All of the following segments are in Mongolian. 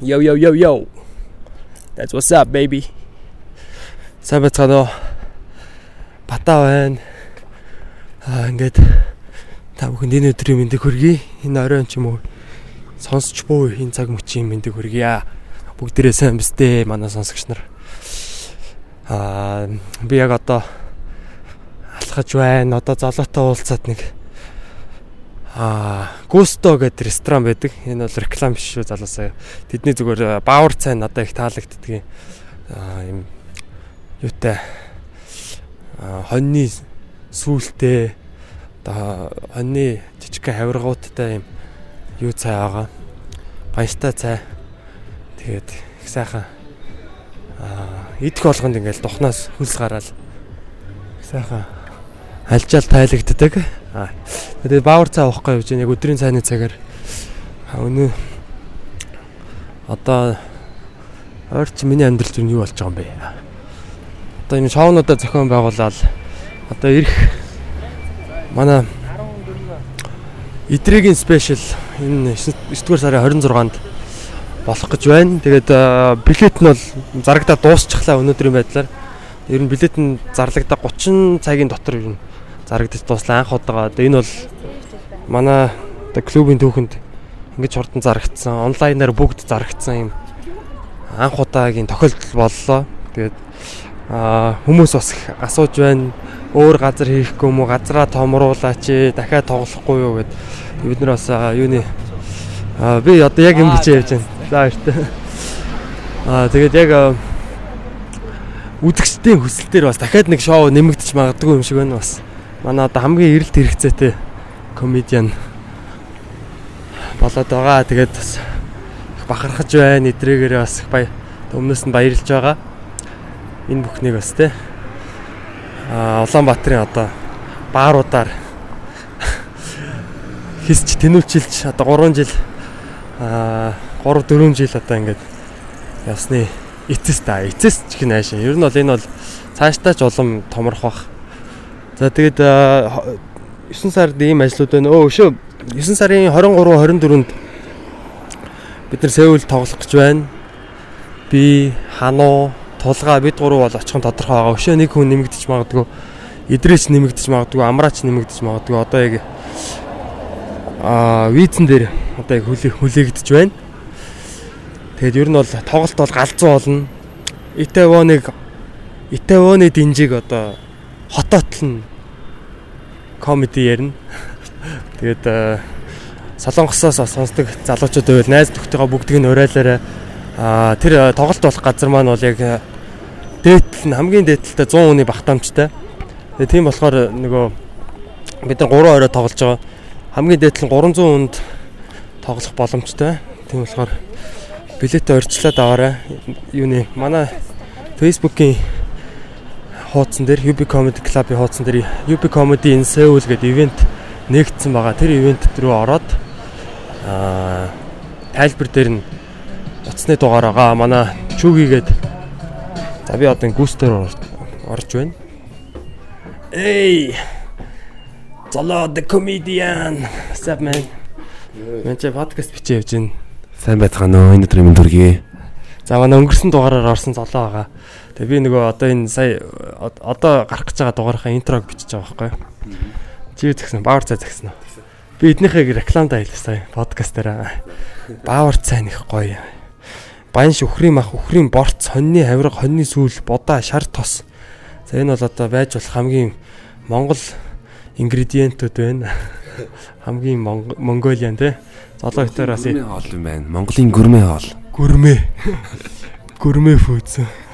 Yo yo yo yo. That's what's up baby. Сайн бацгаано. Бата байна. Аа ингээд та бүхэнд энэ өдрийн мэндийг хүргэе. Энэ оройн ч юм уу сонсч буй энэ цаг мөчийн мэндийг хүргье. Бүгдээрээ сайн бистэй манай сонсогч нар. Аа би яг одоо алхаж байна. Одоо золоотой уулзаад нэг Аа, Густо гэдэг ресторан байдаг. Энэ бол реклам биш шүү залуусаа. Тэдний зүгээр баавар цай надад их таалагддаг юм юутай хоньны сүултээ одоо хоньны жижигхэн хавиргуудтай юм юу цай байгаа. Баяртай цай. Тэгээд их сайхан идэх болгонд ингээл духнаас хөлс гараал. Сайхан альжаал тайлагддаг. Аа. Тэгээд баавар цаа авахгүй явж яг өдрийн цайны цагаар өнөө одоо ойрч миний амьдрал зүр нь юу болж байгаа юм бэ? Одоо энэ шоунуудаа зохион байгуулаад одоо ирэх манай Идрэгийн спешиал энэ 9-р сарын 26-нд болох гэж байна. Тэгээд билет нь бол зарагдаа дуусчихлаа өнөөдрийн байдлаар. Ер нь билет нь зарлагдаа 30 цагийн дотор ер нь зарагдаж дуслаа анх удаага. Энэ бол манай оо клубын түүхэнд ингэж хурдан зарагдсан. Онлайнаар бүгд зарагдсан юм анх удаагийн тохиолдол боллоо. Тэгээд аа хүмүүс бас их асууж байна. Өөр газар хийхгүй юм уу? Газраа томруулаач ээ. Дахиад тоглохгүй юу гэд. Бид нар бас юуны аа би одоо яг юм бичээ явж байна. За баяртай. Аа тэгээд яг үзэгчдийн хүсэл дээр бас дахиад нэг шоу нэмэгдэж магадгүй юм шиг байна бас манай одоо хамгийн эрэлт хэрэгцээтэй комедиан болоод байгаа. Тэгээд бас бахархаж байна. Эдрэгээрээ бас их баяр өмнөөс нь баярлж байгаа. Энэ бүхнийг бас те а Улаанбаатарын одоо бааруудаар хисч тэнүүлчилж одоо 3 жил а 3 4 жил одоо ингээд ясны эцэс та эцэс ч гэх найшаа. Ер нь бол энэ бол цаашдаа ч улам томрох бах За тэгээд 9 сард ийм ажлууд байна. Өө өшөө 9 сарын 23 24-нд бид нар Сеул тоглох гэж байна. Би Хануу, Тулгаа бид гурав бол очихын тодорхой байгаа. Өшөө нэг хүн нэмэгдэж магадгүй. Идрээч нэмэгдэж магадгүй, Амраач нэмэгдэж магадгүй. Одоо яг аа визэн дээр одоо яг хүлээгдэж байна. Тэгээд ер нь бол тоглолт бол галзуу болно. Итавоныг Итавоны динжиг одоо хотоотл нь комеди ярина. Тэгээд Солонгосоос сонсдог залуучууд байвал найз нөхдөйгөө бүгдийг нь уриалаарай. Аа тэр тоглолт болох газар маань бол яг дээдл нь хамгийн дээдэлтэй 100 хүний багтаамжтай. Тэгээд тийм болохоор нөгөө бид нар 3 орой тоглож байгаа. Хамгийн дээдл нь 300 хүнд тоглох боломжтой. Тийм болохоор билетээ орчлоод аваарай. Юуны манай Facebook-ийн хуудсан дээр UB Comedy Club-ийн хуудсан дээр UB Comedy in Seoul гэдэг ивент нэгдсэн байгаа. Тэр ивент рүү ороод аа тайлбар дээр нь утасны дугаар байгаа. Манай чүгийгээд за би одоо гүүстээр орж байна. Эй! Золоо the comedian. What's up man? Мэнчээ подкаст бичиж явж байна. Сайн байцгаана уу? Энэ өдрийн мэнд хүргэе. За манай өнгөрсөн дугаараар орсон золоо байгаа. Тэгээ би нөгөө одоо энэ сая одоо гарах гэж байгаа дугаарынхаа интрог бичиж байгаа байхгүй. Чи згсэн? Баавар цай згсэн үү? Би эднийхээ рекламадаа хэлээ сая подкаст дээр. Баавар цай нэх гоё. Баян шүхрийн мах, үхрийн борц, хоньны хавирга, хоньны сүүл, будаа, шар тос. За энэ бол одоо байж болох хамгийн монгол ингредиентүүд байна. Хамгийн Mongolian тий. Золоо хэтээр бас хоол юм байна. Монголын гүрмэ хоол. Гүрмэ. Гүрмэ фүүз.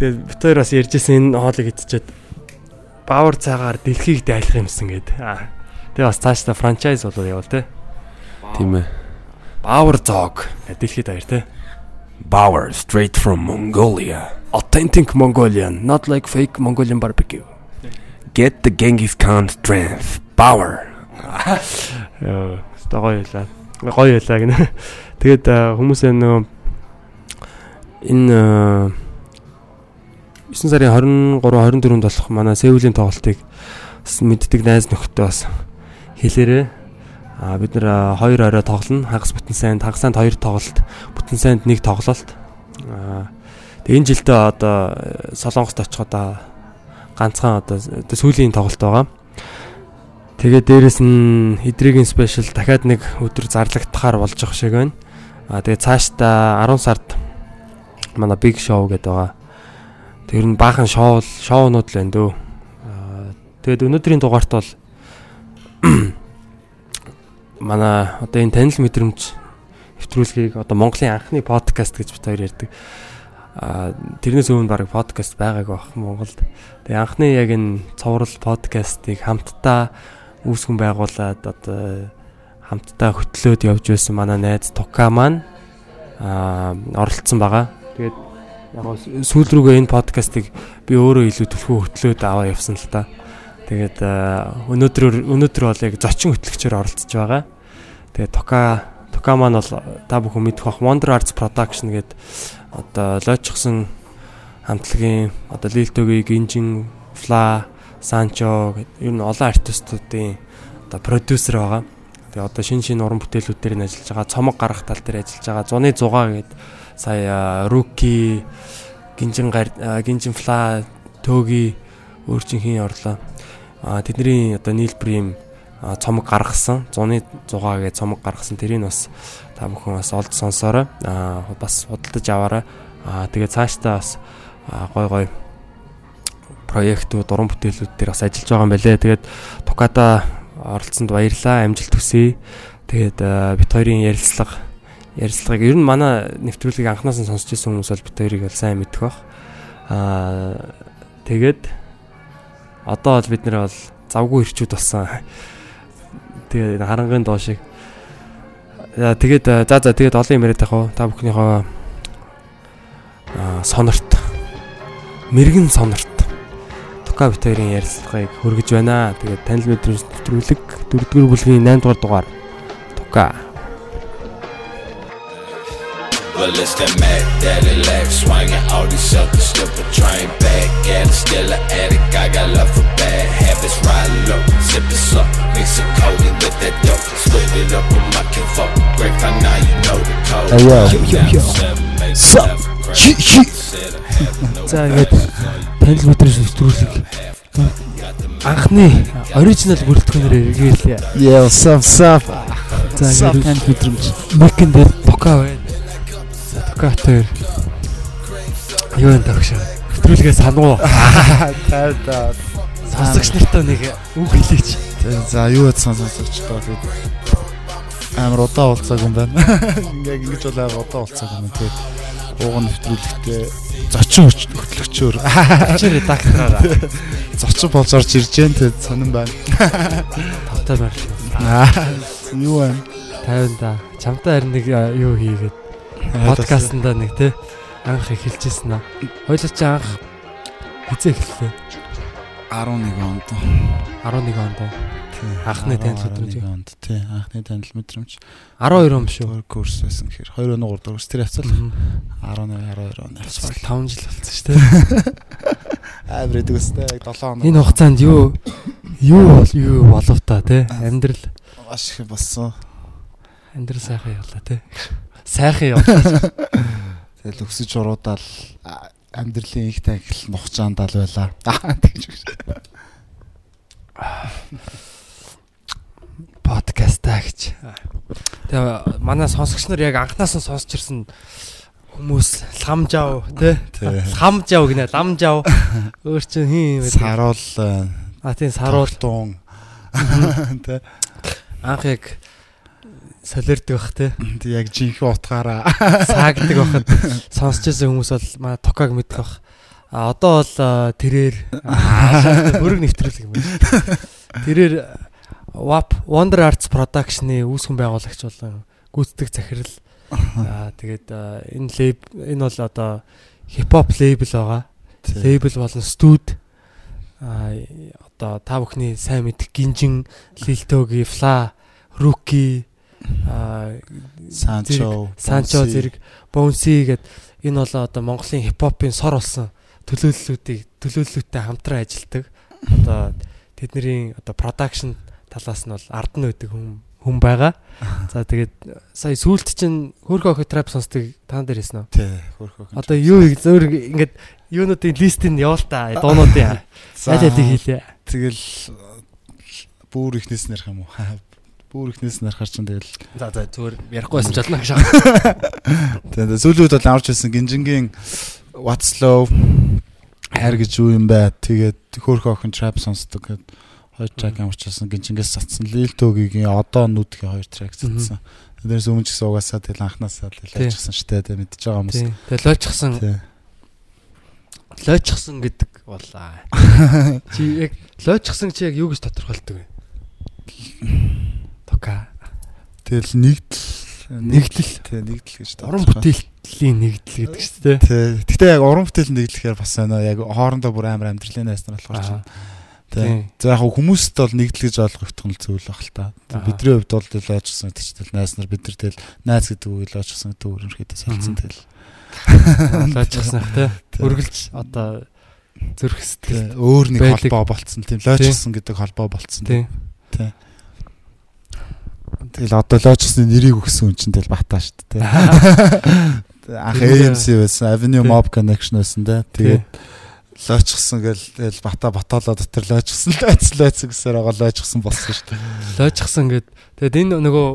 Тэгээд бид хоёр бас ярьжсэн энэ хоолыг идчихэд баавар цагаар дэлхийг дайлах юмсан гээд. Тэгээ бас цаашдаа франчайз болоод явал те. Тийм ээ. Баавар зоог дэлхийд даяар те. Bauer straight from Mongolia. Authentic Mongolian, not like fake Mongolian barbecue. Get the Genghis Khan strength. Bauer. Яа, гоё ялаа. Гоё ялаа гинэ. Тэгээд хүмүүс нөгөө энэ 9 сарын 23 24-нд болох манай Сеулийн тоглолтыг мэддэг найз нөхдөд бас хэлээрээ А бид нэр хоёр орой тоглоно. Хагас бүтэн сайнд, хагас сайнд хоёр тоглолт, бүтэн сайнд нэг тоглолт. А тэгээ энэ жилдээ одоо Солонгост очих одоо ганцхан одоо сүүлийн тоглолт байгаа. Тэгээ дээрэс нь эдрийн спешиал дахиад нэг өдөр зарлагдахаар болж байгаа шиг байна. А тэгээ цаашдаа 10 сард манай big show гэдэг байгаа. Тэр нь баахан шоу шоунууд л байна дөө. А тэгээд өнөөдрийн дугаарт бол манай одоо энэ танил мэдрэмж нэвтрүүлгийг одоо Монголын анхны подкаст гэж бит хоёр ярьдаг. А тэрнээс өмнө баг подкаст байгаагүй бах Монголд. Тэгээ анхны яг энэ цоврал подкастыг хамтдаа үүсгэн байгуулад одоо хамтдаа хөтлөөд явж байсан манай найз Тука маань а оролцсон байгаа. Тэгээд яг сүүл рүүгээ энэ подкастыг би өөрөө илүү төлхөө хөтлөөд аваа явсан л та. Тэгээд өнөөдөр өнөөдөр бол яг зочин хөтлөгчөөр оролцож байгаа. Тэгээд Тока Тока маань бол та бүхэн мэдэх бах Wonder Arts Production гэдэг одоо лойчсон хамтлагийн одоо Лилтогийн Гинжин Фла Санчо ер нь олон артистуудын одоо продюсер байгаа. Тэгээ одоо шин шин уран бүтээлүүд дээр нь ажиллаж байгаа. Цомог гарах тал дээр ажиллаж байгаа. Зуны 6 гээд сая Руки Гинжин Гинжин Фла Төги өөрчнхийн орлоо. А тэдний одоо нийлбэрийн цомог гаргасан. 100-ны 6 гэж цомог гаргасан. Тэрийг бас та бүхэн бас олд сонсоорой. А бас худалдаж аваарай. А тэгээ цаашдаа бас гой гой проектууд уран бүтээлүүд дээр бас ажиллаж байгаа юм байлээ. Тэгээд Тукада оролцсонд баярлаа амжилт хүсье. Тэгээд бит хоёрын ярилцлага ярилцлагыг ер нь манай нэвтрүүлгийг анханаас нь сонсч ирсэн хүмүүс бол бит хоёрыг бол сайн мэдэх бах аа тэгээд одоо бол бид нэр бол завгүй ирчүүд болсон. Тэгээ харангийн доо шиг. Яа тэгээд за за тэгээд олон юм яриад тахав. Та бүхнийхөө аа сонорт мэрэгэн сонорт Тука битэрийн ярилцлагыг хөргөж байна. Тэгээд танил мэдрэмж нэвтрүүлэг 4-р бүлгийн 8 дугаар дугаар Тука Well, it's that Mac Daddy lag swinging all these suckers still a train back and still an addict. I got love for bad habits, ride low, sip it slow, mix it codeine with that dope, split it up with my kinfolk. Grapevine now you know the code. Hey, yo, yo, yo. Sup? Ши ши. За ингээд танил мэдрэмж нэвтрүүлэг анхны оригинал бүрэлдэхүүнээр эргэлээ. Yeah, what's up, what's up? За ингээд танил мэдрэмж микэн дээр тока байна. Катер. Юу энэ тагш. Хэтрүүлгээ сануу. Тав тав. Сонсогч нартай нэг үг хэлээч. За юу яд сонсогчдоо тэгээд амар удаа уулзааг юм байна. Ингээ ингэж бол амар удаа уулзааг юм. Тэгээд ууган нэвтрүүлэгтээ зочин хөтлөгчөөр чи редактораараа зочин болж орж ирж जैन тэгээд сонирн байна. тавтай байрлал. Юу байна? 50 да. Чамтай харин нэг юу хийгээд подкастнда нэг те анх эхэлжсэн аа. Хоёул чи анх хизээ эхэллээ? 11 онд. 11 онд. Анхны танил мэдрэмж. онд тий. Анхны танил мэдрэмж. 12 он биш үү? Курс байсан гэхээр 2 он 3 дугаар тэр хавцал 11 12 он Бас 5 жил болсон шүү дээ. Өстэй яг 7 он. Энэ хугацаанд юу юу бол юу болов та те амьдрал маш их болсон. амьдрал сайхан явлаа те. Сайхан явлаа. Тэгэл өксөж уруудаал амьдралын их тахил нухчаандал байла. Аа тэгж гэж. подкаст таа гэж. Тэгээ манай сонсогч нар яг анханаас нь сонсч ирсэн хүмүүс ламжав тий ламжав гинэ ламжав өөр чинь хин юм бэ Саруул а тийм саруул туун тий анх яг солирдог бах тий Тэг яг жинхэнэ утгаараа. Саагдаг бахад сонсч ирсэн хүмүүс бол манай токаг мэдэх бах. А одоо бол тэрээр бүрэг нэвтрүүлэг юм. Тэрээр WAP Wonder Arts Production-ы үүсгэн байгуулагч болон гүйцэтгэх захирал. Аа тэгээд энэ лейб энэ бол одоо хипхоп лейбл байгаа. Лейбл болон студ. А одоо та бүхний сайн мэдэх гинжин лилтоги фла руки Санчо санчо зэрэг бонси гэд энэ бол одоо Монголын хипхопын сор болсон төлөөллүүдийг төлөөллүүдтэй хамтран ажилладаг одоо тэдний одоо production талаас нь бол ард нь байдаг хүн хүн байгаа. За тэгээд сая сүулт чинь хөрхөө охи трап сонсдог таан дээр хэлсэн үү? Тий. Хөрхөө. Одоо юу зөөр ингээд юунуудын листийг явуул та дуунуудын аль алийг хийлээ. Тэгэл бүр ихнээс нэрх юм уу? Бүр ихнээс нэрхар чинь тэгэл За за зүгээр ярихгүй байсан ч болно байгаа. тэгээд сүүлүүд бол авч ирсэн гинжингийн What's Love хайр гэж юу юм бэ? Тэгээд хөөрхөн охин trap сонсдог гэд хоёр трак амарч ирсэн гинжингээс цацсан. Lil Togi-гийн одоо нүдгийн хоёр трак цацсан. Тэрнээс өмнө ч гэсэн угаасаа тэгэл анханасаа л ажиллажсэн штэ тэ мэдчихэж байгаа хүмүүс. Тэгээд лойчсан лойчсан гэдэг болоо. Чи яг лойчсан чи яг юу гэж тодорхойлдог вэ? Тока. Тэгэл нэгдэл Нэгдэл. тий нэгдэл гэж Уран бүтээлийн нэгдэл гэдэг шүү дээ. Тий. Гэтэ яг уран бүтээл нэгдлэхээр бас байна. Яг хоорондоо бүр амар амьдралын найснаар болохоор чинь. Тий. За яг хүмүүст бол нэгдэл гэж ойлгогдох нь л зүйл баг л та. Бидний хувьд бол лоожсон гэдэг чинь найз нар бид нар тэгэл найз гэдэг үг лоожсон гэдэг үг ерөнхийдөө солилцсон тэгэл. Лойчсан те. Тий. Үргэлж одоо зүрх сэтгэл. Өөр нэг холбоо болцсон тийм лоожсон гэдэг холбоо болцсон. Тийм. Тэгэл одоо лоожсны нэрийг өгсөн хүн чинь тэгэл батаа шүү дээ. тий. Анх. AMC байсан, Avenue Тий. Mob Connection байсан те. Тэгээд лоочсон гэл тэгэл бата баталаа дотор лоочсон лойц лойц гэсээр байгаа лоочсон болсон шүү дээ. Лойчсан гэд тэгээд энэ нөгөө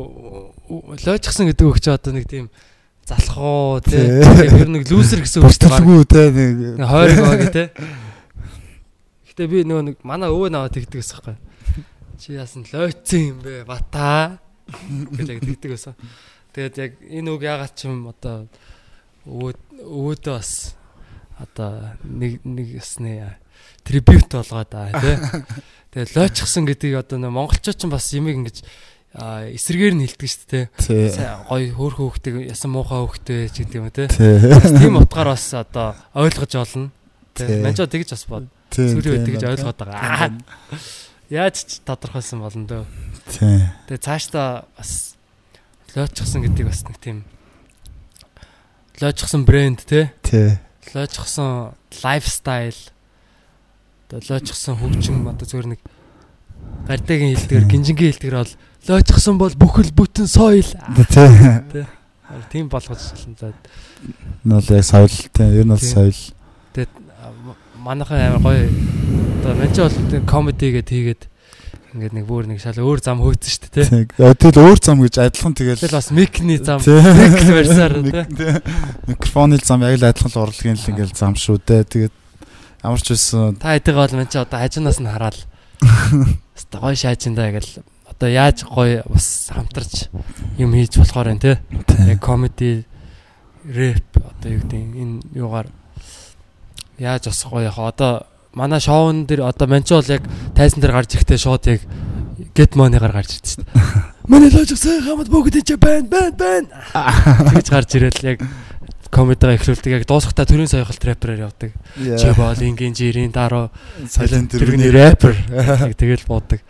лойчсан гэдэг үг чи одоо нэг тийм залхуу те. Тий. Ер нь нэг лүүсер гэсэн үг шүү дээ. Бүртгэлгүй те нэг Хойрог байгаа те. Гэтэ би нөгөө нэг манай өвөө наваа тэгдэг гэсэн хэрэг. Чи яасан лойцсон юм бэ? Бата. Гэдэг тэгдэг байсан. Тэгээд яг энэ үг ягаад ч юм одоо өвөө өвөөдөө бас одоо нэг нэг ясны трибют болгоод аа тий. Тэгээд лойчсон гэдгийг одоо нөө монголчууд ч бас юмыг ингэж эсрэгээр нь хэлдэг шүү дээ. тий. Сайн гоё хөөрхөн хөхтэй ясан муухай хөхтэй ч гэдэг юм тий. Тийм утгаар бас одоо ойлгож олно. Тий. Манчаа тэгж бас бод. Сүрээ тэгж ойлгоод байгаа. Яаж ч тодорхойлсон болно дөө. Тий. Тэгээ цаашдаа бас лойчсон гэдэг бас нэг тийм лойчсон брэнд те. Тий. Лойчсон лайфстайл. Одоо лойчсон хөгжим одоо зөвөр нэг гардагийн хэлдгээр гинжингийн хэлдгээр бол лойчсон бол бүхэл бүтэн соёл. Тий. Тийм болгож болно. За Нол яг соёл тий. Ер нь бол Тий. соёл. манайхан амар гоё одоо манч бол комеди гэд хийгээд ингээд нэг бүр нэг шал өөр зам хөөцсөн шүү дээ тий. Тэгэл өөр зам гэж адилхан тэгэл Тэгэл бас микний зам микл барьсаар тий. Мик-. Микрофоны зам яг л адилхан урлагийн л ингээл зам шүү дээ. Тэгээд ямар ч байсан Та хэдийгээр бол манч одоо хажуунаас нь хараад Хаста гоё шаажиндаа гэл одоо яаж гоё бас хамтарч юм хийж болохоор байна те. Яг комеди рэп одоо юу гэдэг энэ юугаар яаж бас гоё яхаа одоо манай шоун дээр одоо манч бол яг тайзан дээр гарч ирэхдээ шууд яг get money-гаар гарч ирдэ шүү дээ. Манай лож сайн хамт бүгд энэ байн байн байн гэж гарч ирэл яг комедигаа эхлүүлдэг яг дуусахтаа төрийн соёхол рэперээр явдаг. Чи бол ингийн жирийн дараа тэрний тэрний рэпер тэгэл буудаг.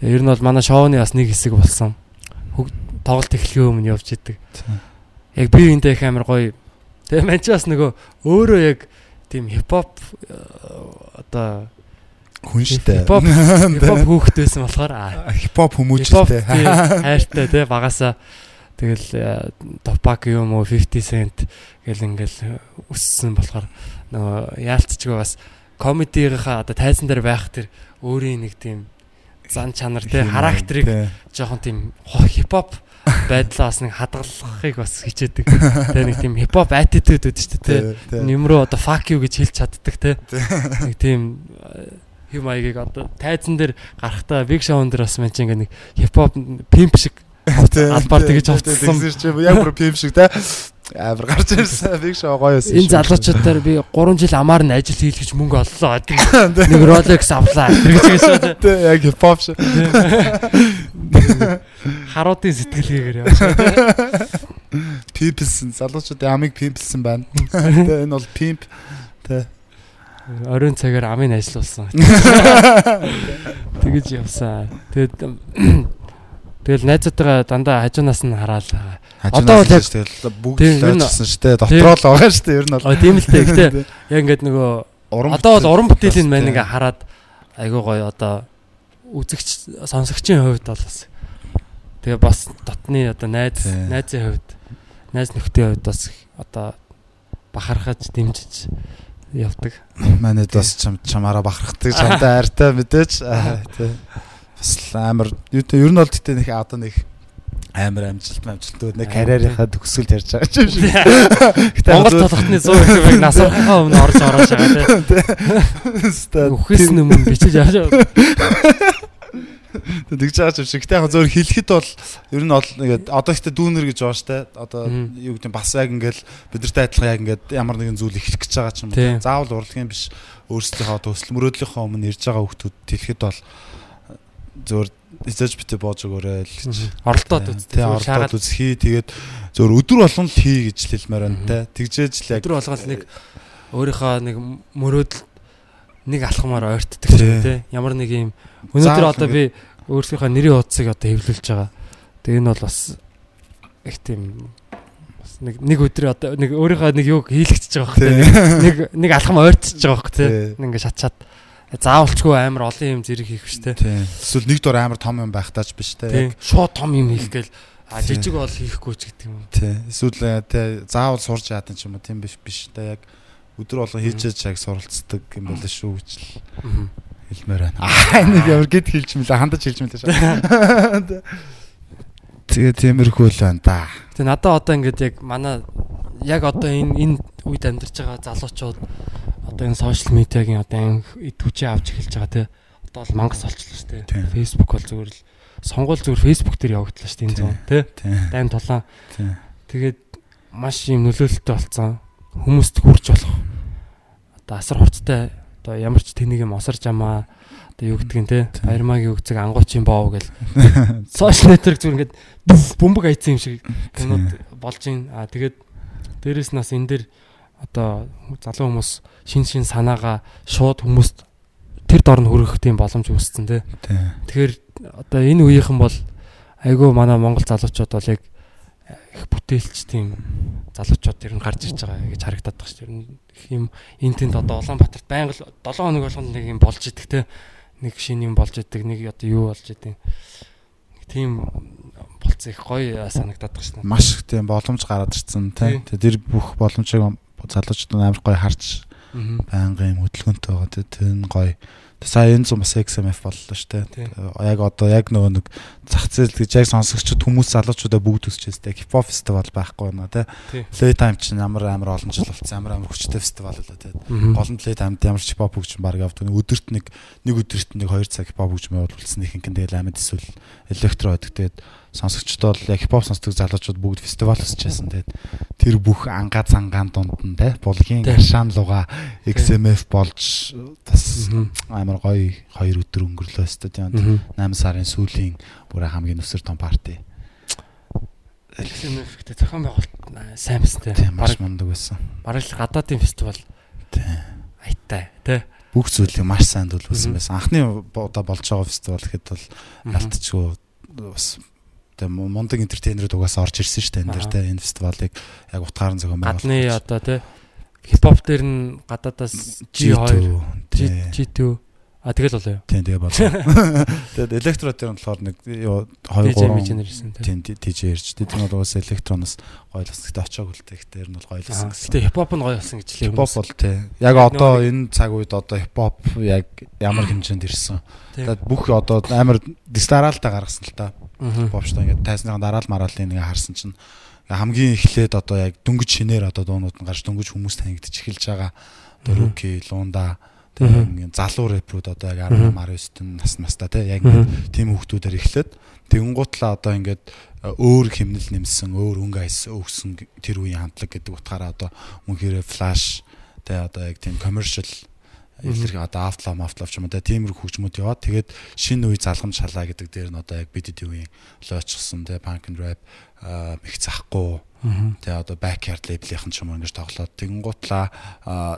Ер нь бол манай шоуны бас нэг хэсэг болсон. Тоглолт эхлэхийн өмнө явж идэг. Яг би эндээ их амар гоё. Тэгээ мань ч бас нөгөө өөрөө яг тийм хипхоп одоо хүн штэ. хипхоп хүүхэд байсан болохоор Хипхоп хүмүүжтэй. хайртай тий багасаа тэгэл топак юм уу 50 cent гэл ингээл өссөн болохоор нөгөө яалтчгүй бас комедигийнхаа одоо тайзан дээр байх тэр өөрийн нэг тийм зан чанар тий характерыг жоохон тийм хипхоп байдлаа бас нэг хадгалахыг бас хичээдэг. Тэгээ нэг тийм хипхоп attitude үүд шүү дээ тий. юм руу одоо fuck you гэж хэлж чаддаг те. Нэг тийм хэм маягийг одоо тайзан дээр гарахтаа big show-н дээр бас мэн чинь ингээ нэг хипхоп пимп шиг албаар тэгэж хувцсан. Яг бүр пим шиг те. Амар гарч ирсэн. Биг шоо гоё байсан. Энэ залуучуудаар би 3 жил амаар нь ажил хийлгэж мөнгө оллоо. Нэг Rolex авлаа. Тэгэж гэж шээ. Тэ яг хипхоп шиг. Харуудын сэтгэлгээгээр яваа. Пимплсэн залуучууд амиг пимплсэн байна. Тэ энэ бол пимп. Оройн цагаар амын ажилласан. Тэгэж явсан. Тэгээд Тэгэл найзуудтайгаа дандаа хажуунаас нь хараад Одоо бол яг бүгд очсон шүү дээ. Дотроо л байгаа шүү дээ. Ер нь бол. Тийм л дээ. Гэтэ яг ингээд нөгөө одоо бол уран бүтээлийн Тийм. ингээ хараад айгуу гоё одоо үзэгч сонсогчийн хувьд бол бас Тэгээ бас дотны одоо найз найзын хувьд найз нөхдийн хувьд бас одоо бахархаж дэмжиж явдаг. Манайд бас чам чамаараа бахархдаг чамтай айртай мэдээж. Бас амар ер нь бол гэтээ нэг одоо нэг амар амжилт амжилтууд нэг карьерийнхаа төгсгөлд ярьж байгаа юм шиг. Монгол толготны 100 хэвийг насрахаа өмнө орж ороош байгаа тийм. Үхээс өмнө бичиж байгаа. Тэгж байгаа юм шиг. Гэтэ яг зөвөр хэлэхэд бол ер нь бол ингээд одоо ихтэй дүүнер гэж байгаа штэ. Одоо юу гэдэг бас яг ингээд бидэртэй адилхан яг ингээд ямар нэгэн зүйл ихлэх гэж байгаа ч юм уу. Заавал урлагийн биш өөрсдийнхөө төсөл мөрөөдлийнхөө өмнө ирж байгаа хүмүүс хэлэхэд бол зөвөр эзэж битээ боож өгөөрэй л гэж. Оролдоод Тий, үзтээ. оролдоод үзхий тэгээд зөвөр өдөр болгон л хий гэж хэлмээр байна те. Тэгжээж л яг өдөр болгоод нэг өөрийнхөө нэг мөрөөдөл нэг алхамаар ойртдаг Тий. шүү дээ. Ямар нэг юм өнөөдөр одоо би өөрсдийнхөө нэрийн хуудсыг одоо хэвлүүлж байгаа. Тэгээ энэ бол бас их тийм бас нэг нэг өдөр одоо нэг өөрийнхөө нэг юг хийлэгдэж байгаа Тий. хөөхтэй. Нэг нэг алхам ойртчихж байгаа хөөх тий. Тий. Нэг ингээ шатчаад заавалчгүй амар олон юм зэрэг хийх. Тийм. Эсвэл нэг дор амар том юм байх тааж биш те. Шууд том юм хийх гээл а жижиг бол хийхгүй ч гэдэг юм. тий. Эсвэл э, тий заавал сурж яадан ч юм уу тийм биш биш те. Яг өдөр болгон хийчээж яг суралцдаг юм байл шүү гэж л хэлмээр байна. Аа нэг ямар гэд хэлж мэлээ хандаж хэлж мэлээ шээ. Тэгээ тиймэрхүү л байна да. Тэгээ надад одоо ингээд яг манай яг одоо энэ энэ үед амьдарч байгаа залуучууд одоо энэ сошиал медиагийн одоо түвчээ авч эхэлж байгаа те. Одоо бол мангас олчлоо шүү дээ. Facebook бол зүгээр л сонгуул зүгээр Facebook дээр явагдлаа шүү дээ энэ зүүн. Тий. Дайм тулаан. Тий. Тэгээд маш юм нөлөөлөлтөй болсон. Хүмүүст хүрч болох. Одоо асар хурцтай одоо ямар ч тэнийг юм осарж амаа одоо юу гэдгийг те. Тийм. Баярмаагийн өгцөг ангуучийн боов гэл сошиал нэтворк зүгээр ингээд бөмбөг айцсан юм шиг юмуд болж ийн. А тэгээд дээрэс нь бас энэ дэр одоо залуу хүмүүс шин шин санаагаа шууд хүмүүст тэр дор нь хүргэх тийм боломж үүссэн тий. Тэгэхээр одоо энэ үеийнхэн бол айгүй манай Монгол залуучууд бол яг их бүтээлч тийм залуучууд ер нь гарч ирж байгаа гэж харагдаад байгаа шүү дээ. Их юм энэ тэнд одоо Улаанбаатарт байнга л 7 хоног болгоно нэг юм болж идэг те. Нэг шин юм болж идэг, нэг одоо юу болж идэг. Тийм болцсон их гоё санагдаад байгаа шүү. Маш их тийм боломж гараад ирсэн. Тэгээ тэр бүх боломжийг залуучууд амар гоё харж байнгын юм хөдөлгөөнтэй байгаа тий. Тэр нь гоё. Сая энэ зам бас XMF боллоо шүү дээ. Яг одоо яг нөгөө нэг зах зээл гэж яг сонсогчд хүмүүс залуучуудаа бүгд үсчээс тий. Хипхоп фестивал байхгүй байна тий. Тий. Playtime чинь ямар амар олон жил болсон. Ямар амар хүчтэй фестивал тий. Мгм. Гол нь Playtime-д ямар ч хипхоп хөгжим баг явдаг. Өдөрт нэг нэг өдөрт нэг 2 цаг хипхоп хөгжим явуулсан ихэнх нь тэгэл амьд эсвэл электро байдаг. Тэгээд сонсогчдод бол яг хипхоп сонсдог залуучууд бүгд фестивал өсчихсэн. Тэгээд тэр бүх ангаа зангаан дунд нь тий. Булгийн Тий. Аршаан луга XMF болж бас амар гоё хоёр өдөр өнгөрлөө тийм. Мгм. 8 сарын сүүлийн бүр хамгийн өсөр том парти. Гэдэг зохион байгуулалт аа, сайн байсан. Тийм маш мундаг байсан. бараг л гадаадын фестивал Тийм. аяттай те. Бүх зүйлийг маш сайн төлөвлөсөн байсан. Анхны удаа болж байгаа фестивал гэхэд бол ялтчгүй бас тийм мундаг энтертейнерүүд угаасаа орж ирсэн шүү дээ энэ Аа. тийм энэ фестивалыг яг утгаар нь зохион гадны байгуулсан. одоо те хипхоп дээр нь гадаадаас G2 тийм G2 а тэгэл болоо юу. тийм тэгээ болоо. Тэгээд электро дээр нь болохоор нэг юу 2 DJ 3 мэж нэрсэн те. тийм DJ ирж. Тэгээд нь бол угаасаа электроноос гойлсон. Гэтэ очоог үлдээ. Гэтэ ер нь бол гойлсон гэсэн. Гэтэ хипхоп нь гоё болсон гэж хэлээ. Хипхоп бол тий. Яг одоо энэ цаг үед одоо хипхоп яг ямар хэмжээнд ирсэн. Тэгээд бүх одоо амар дистаралтай гаргасан л та. Мгм. Хипхоп шүү дээ. Ингээд тайсныхаа дараал мараалын нэг харсан чинь хамгийн эхлээд одоо яг дөнгөж шинээр одоо дуунууд нь гарч дөнгөж хүмүүс танигдчих эхэлж байгаа. Одоо Мгм. Ингээд залуу рэпрүүд одоо яг 18 19 нас настай тий. Яг тийм хүмүүсээр эхлээд тэгэнгуутлаа одоо ингээд э, өөр химнэл нэмсэн, өөр өнгө айс өгсөн тэр үеийн хамтлаг гэдэг утгаараа одоо үнэхээр флаш тий одоо яг тийм commercial Мгм. илэрх одоо афтлав мафтлав ч юм тий тиймэрхүү хөгжмөд яваад тэгээд шинэ үе залгамж шалаа гэдэг дээр нь одоо яг бид дэд үеийн лоочсон punk and rap аа, их захгүй тий одоо backyard label-ийн ч юм ингэж тоглоод тэгэнгуутлаа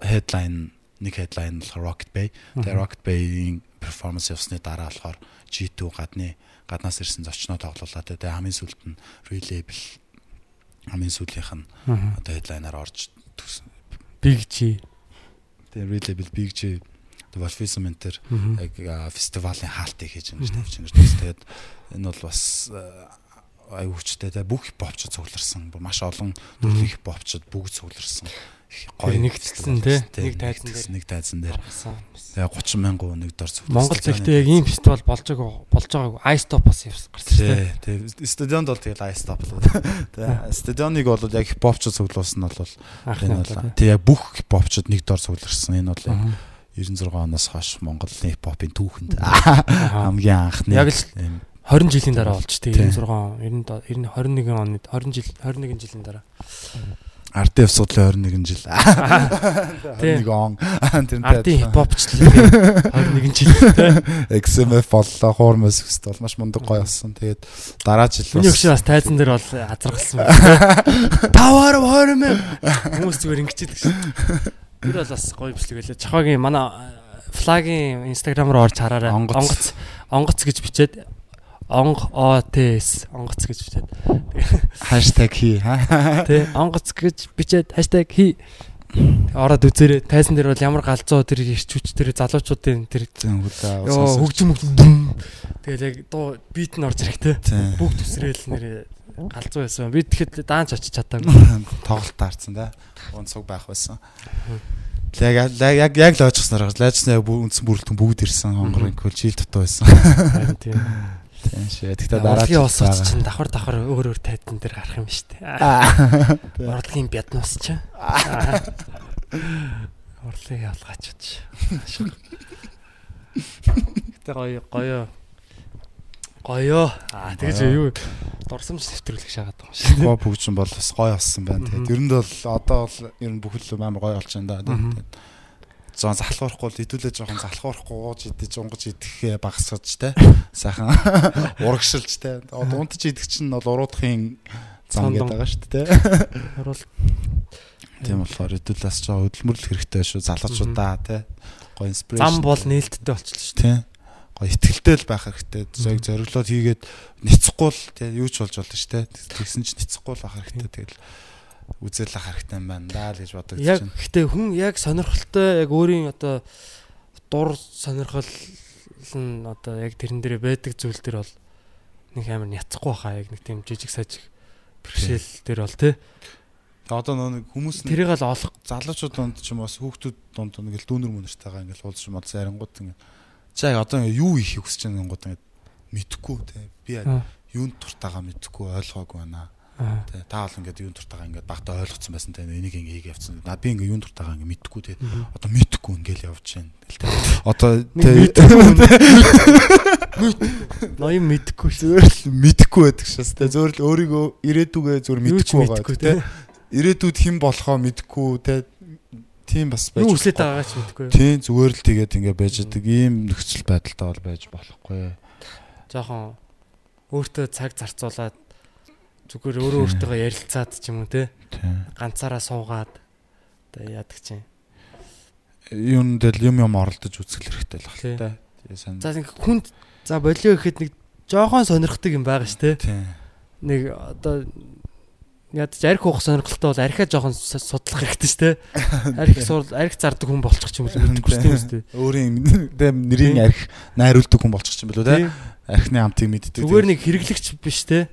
headline нэг headline болохоор Rocket Bay тэгээ. Rocket Bay-ийн performance явсны дараа болохоор G2 гадны гаднаас ирсэн зочноо тоглуулаад тэгээ хамгийн сүүлд нь re-label хамгийн сүүлийнх нь одоо headline-аар орж төгсөн. Big G. Тэгээ re-label Big J Wolfism энэ Мгм. яг фестивалийн хаалтыг хийж ингэж тавьж ингэж. Тэгээд энэ бол бас аюу хүчтэй те бүх хипхопчд цугларсан. Маш олон төрлийн хипхопчд бүгд цугларсан. Тэр нэгдсэн, те? Нэг тайзан дээр. нэг тайзан дээр. гаргасан. Тэгээ 30 мянган нэг дор цугларсан. Монгол зэгтээ яг ийм фестивал болж байгааг болж байгааг Top бас гарсан. Тий, тий. Стадионд бол тэгэл айс топ л. Тий. Стадионыг бол яг хипхопчд цуглуулсан нь бол энэ бол тий яг бүх хипхопчд нэг дор цугларсан. Энэ бол яг Аха. 96 оноос хойш Монголын хипхопын түүхэнд хамгийн анхны Яг л ийм 20 жилийн дараа болж тий Тий. 96 90 21 оны 20 жил 21 жилийн дараа. RDF судлын 21 жил. Тий. 21 он. Тэрнтэй хипхопчлал 21 жил. XMF боллоо, хуурмас фестивал маш мундаг гоё болсон. Тэгээд дараа жил Миний өгшөө бас тайзан дээр бол азаргалсан байна. Таваар 20 мэн. Хүмүүс зүгээр ингэчихэд гэсэн. Тэр бол бас гоё бичлэг байлаа. Чахагийн манай флагийн инстаграм руу орж хараарай. Онгоц онгоц гэж бичээд онг ОТС онгоц гэж бичээд хаштаг хий. тий онгоц гэж бичээд хаштаг хий ороод үзээрэй. Тайзан дээр бол ямар галзуу тэр ирч хүч тэр залуучуудын тэр ёо хөгжим хөгжим тэгэл яг дуу бит нь орж ирэх тий. Тий. Бүгд төсрээл нэр галзуу байсан. Би тэгэхэд даанч очиж чадаагүй. тоглолт таарсан да. Унцуг байх байсан. Яг яг яг л ойчснаар лайжсан яг үндсэн бүрэлдэхүүн бүгд ирсэн хонгорын көл жил дутуу байсан. Тийм. Тийм шээ. Тэгтээ дараа Орлогын усууч чинь давхар давхар өөр өөр тайдан дээр гарах юм шүү дээ. Орлогын бяднус ч. Орлогын ялгаач. Гэтэ гоё гоё. Гоё. Аа тэгэж юу дурсамж нэвтрүүлэх шагаад байгаа юм шиг. Гоо бүгжин бол бас гоё болсон байна. Тэгээд ерэнд бол одоо бол ер нь бүхэл амар гоё болж байна да. Тэгээд зон залхуурахгүй л хэдүүлээ жоохон залхуурахгүй ууж идэж унгаж идэх багасгаж те. Сайхан урагшилж те. Одоо унтаж идэх чинь бол уруудахын зам гэдэг байгаа шүү дээ те. Харуул Тийм болохоор хэдүүлээс жоо хөдөлмөрлөх хэрэгтэй шүү залуучуудаа те. Гоё инспирэшн. зам бол нээлттэй болчихлоо шүү тий. Гоё ихтгэлтэй л байх хэрэгтэй. Зөг зориглоод хийгээд ницхгүй л тий юу ч болж болно шүү дээ. Тэгсэн чинь ницхгүй л байх хэрэгтэй. Тэгэл үзэл ах хэрэгтэй юм байна даа л гэж бодож чинь. гэтээ хүн яг сонирхолтой яг өөрийн одоо дур сонирхол нь одоо яг тэрэн дээр байдаг зүйл төр бол нэг амар няцахгүй хаа яг нэг тийм жижиг сажиг бэрхшээл дээр бол тий. Одоо нэг хүмүүс Тэрийг л олох залуучууд донд ч юм бас хүүхдүүд донд ингээл дүүнер мөнөртэйгаа ингээл уулзч мод зарингууд ингээд чи яг одоо юу ихийг хүсэж байгаа гингууд ингээд мэдхгүй тий. Би юунд туртаагаа мэдхгүй ойлгоогүй байна. Тэ та бол ингээд юунд туртаагаа ингээд багтаа ойлгоцсон байсан тэ энийг ингээд хийгээ явцсан. На би ингээд юунд туртаагаа ингээд мэдхгүй тэ одоо мэдхгүй ингээд явж байна. Тэ. Одоо тэ ноён мэдхгүй зөөр л мэдхгүй байдаг шээс тэ зөөр л өөрийгөө ирээдүгээ ч мэдхгүй мэдхгүй байгаа тэ. Ирээдүйд хэн болохоо мэдхгүй тэ. Тийм бас байж. Юу болохгүй. байгаагаа ч мэдгүй. Тийм зүгээр л тэгээд ингээд байж байгаа ийм нөхцөл байдалтай бол байж болохгүй. Жохон өөртөө цаг зарцуулаад зүгээр өөрөө өөртөө ярилцаад ч юм уу. Тийм. Ганцаараа суугаад одоо яадаг чинь. Юунд л юм юм оролдож үзэх хэрэгтэй л байна сайн. За ингээ хүнд за болио гэхэд нэг жоохон сонирхдаг юм байгаа шүү. Тийм. Нэг одоо ядч арх уух сонирхолтой бол архиа жоохон судлах хэрэгтэй шүү тий. Арх суул арх зардаг хүн болчих юм уу мэдгүй шүү дээ. Өөрийн нэрийн арх найруулдаг хүн болчих юм болоо тэ. Тий. Архины амтыг мэддэг. Зүгээр нэг хэрэглэгч биш тий.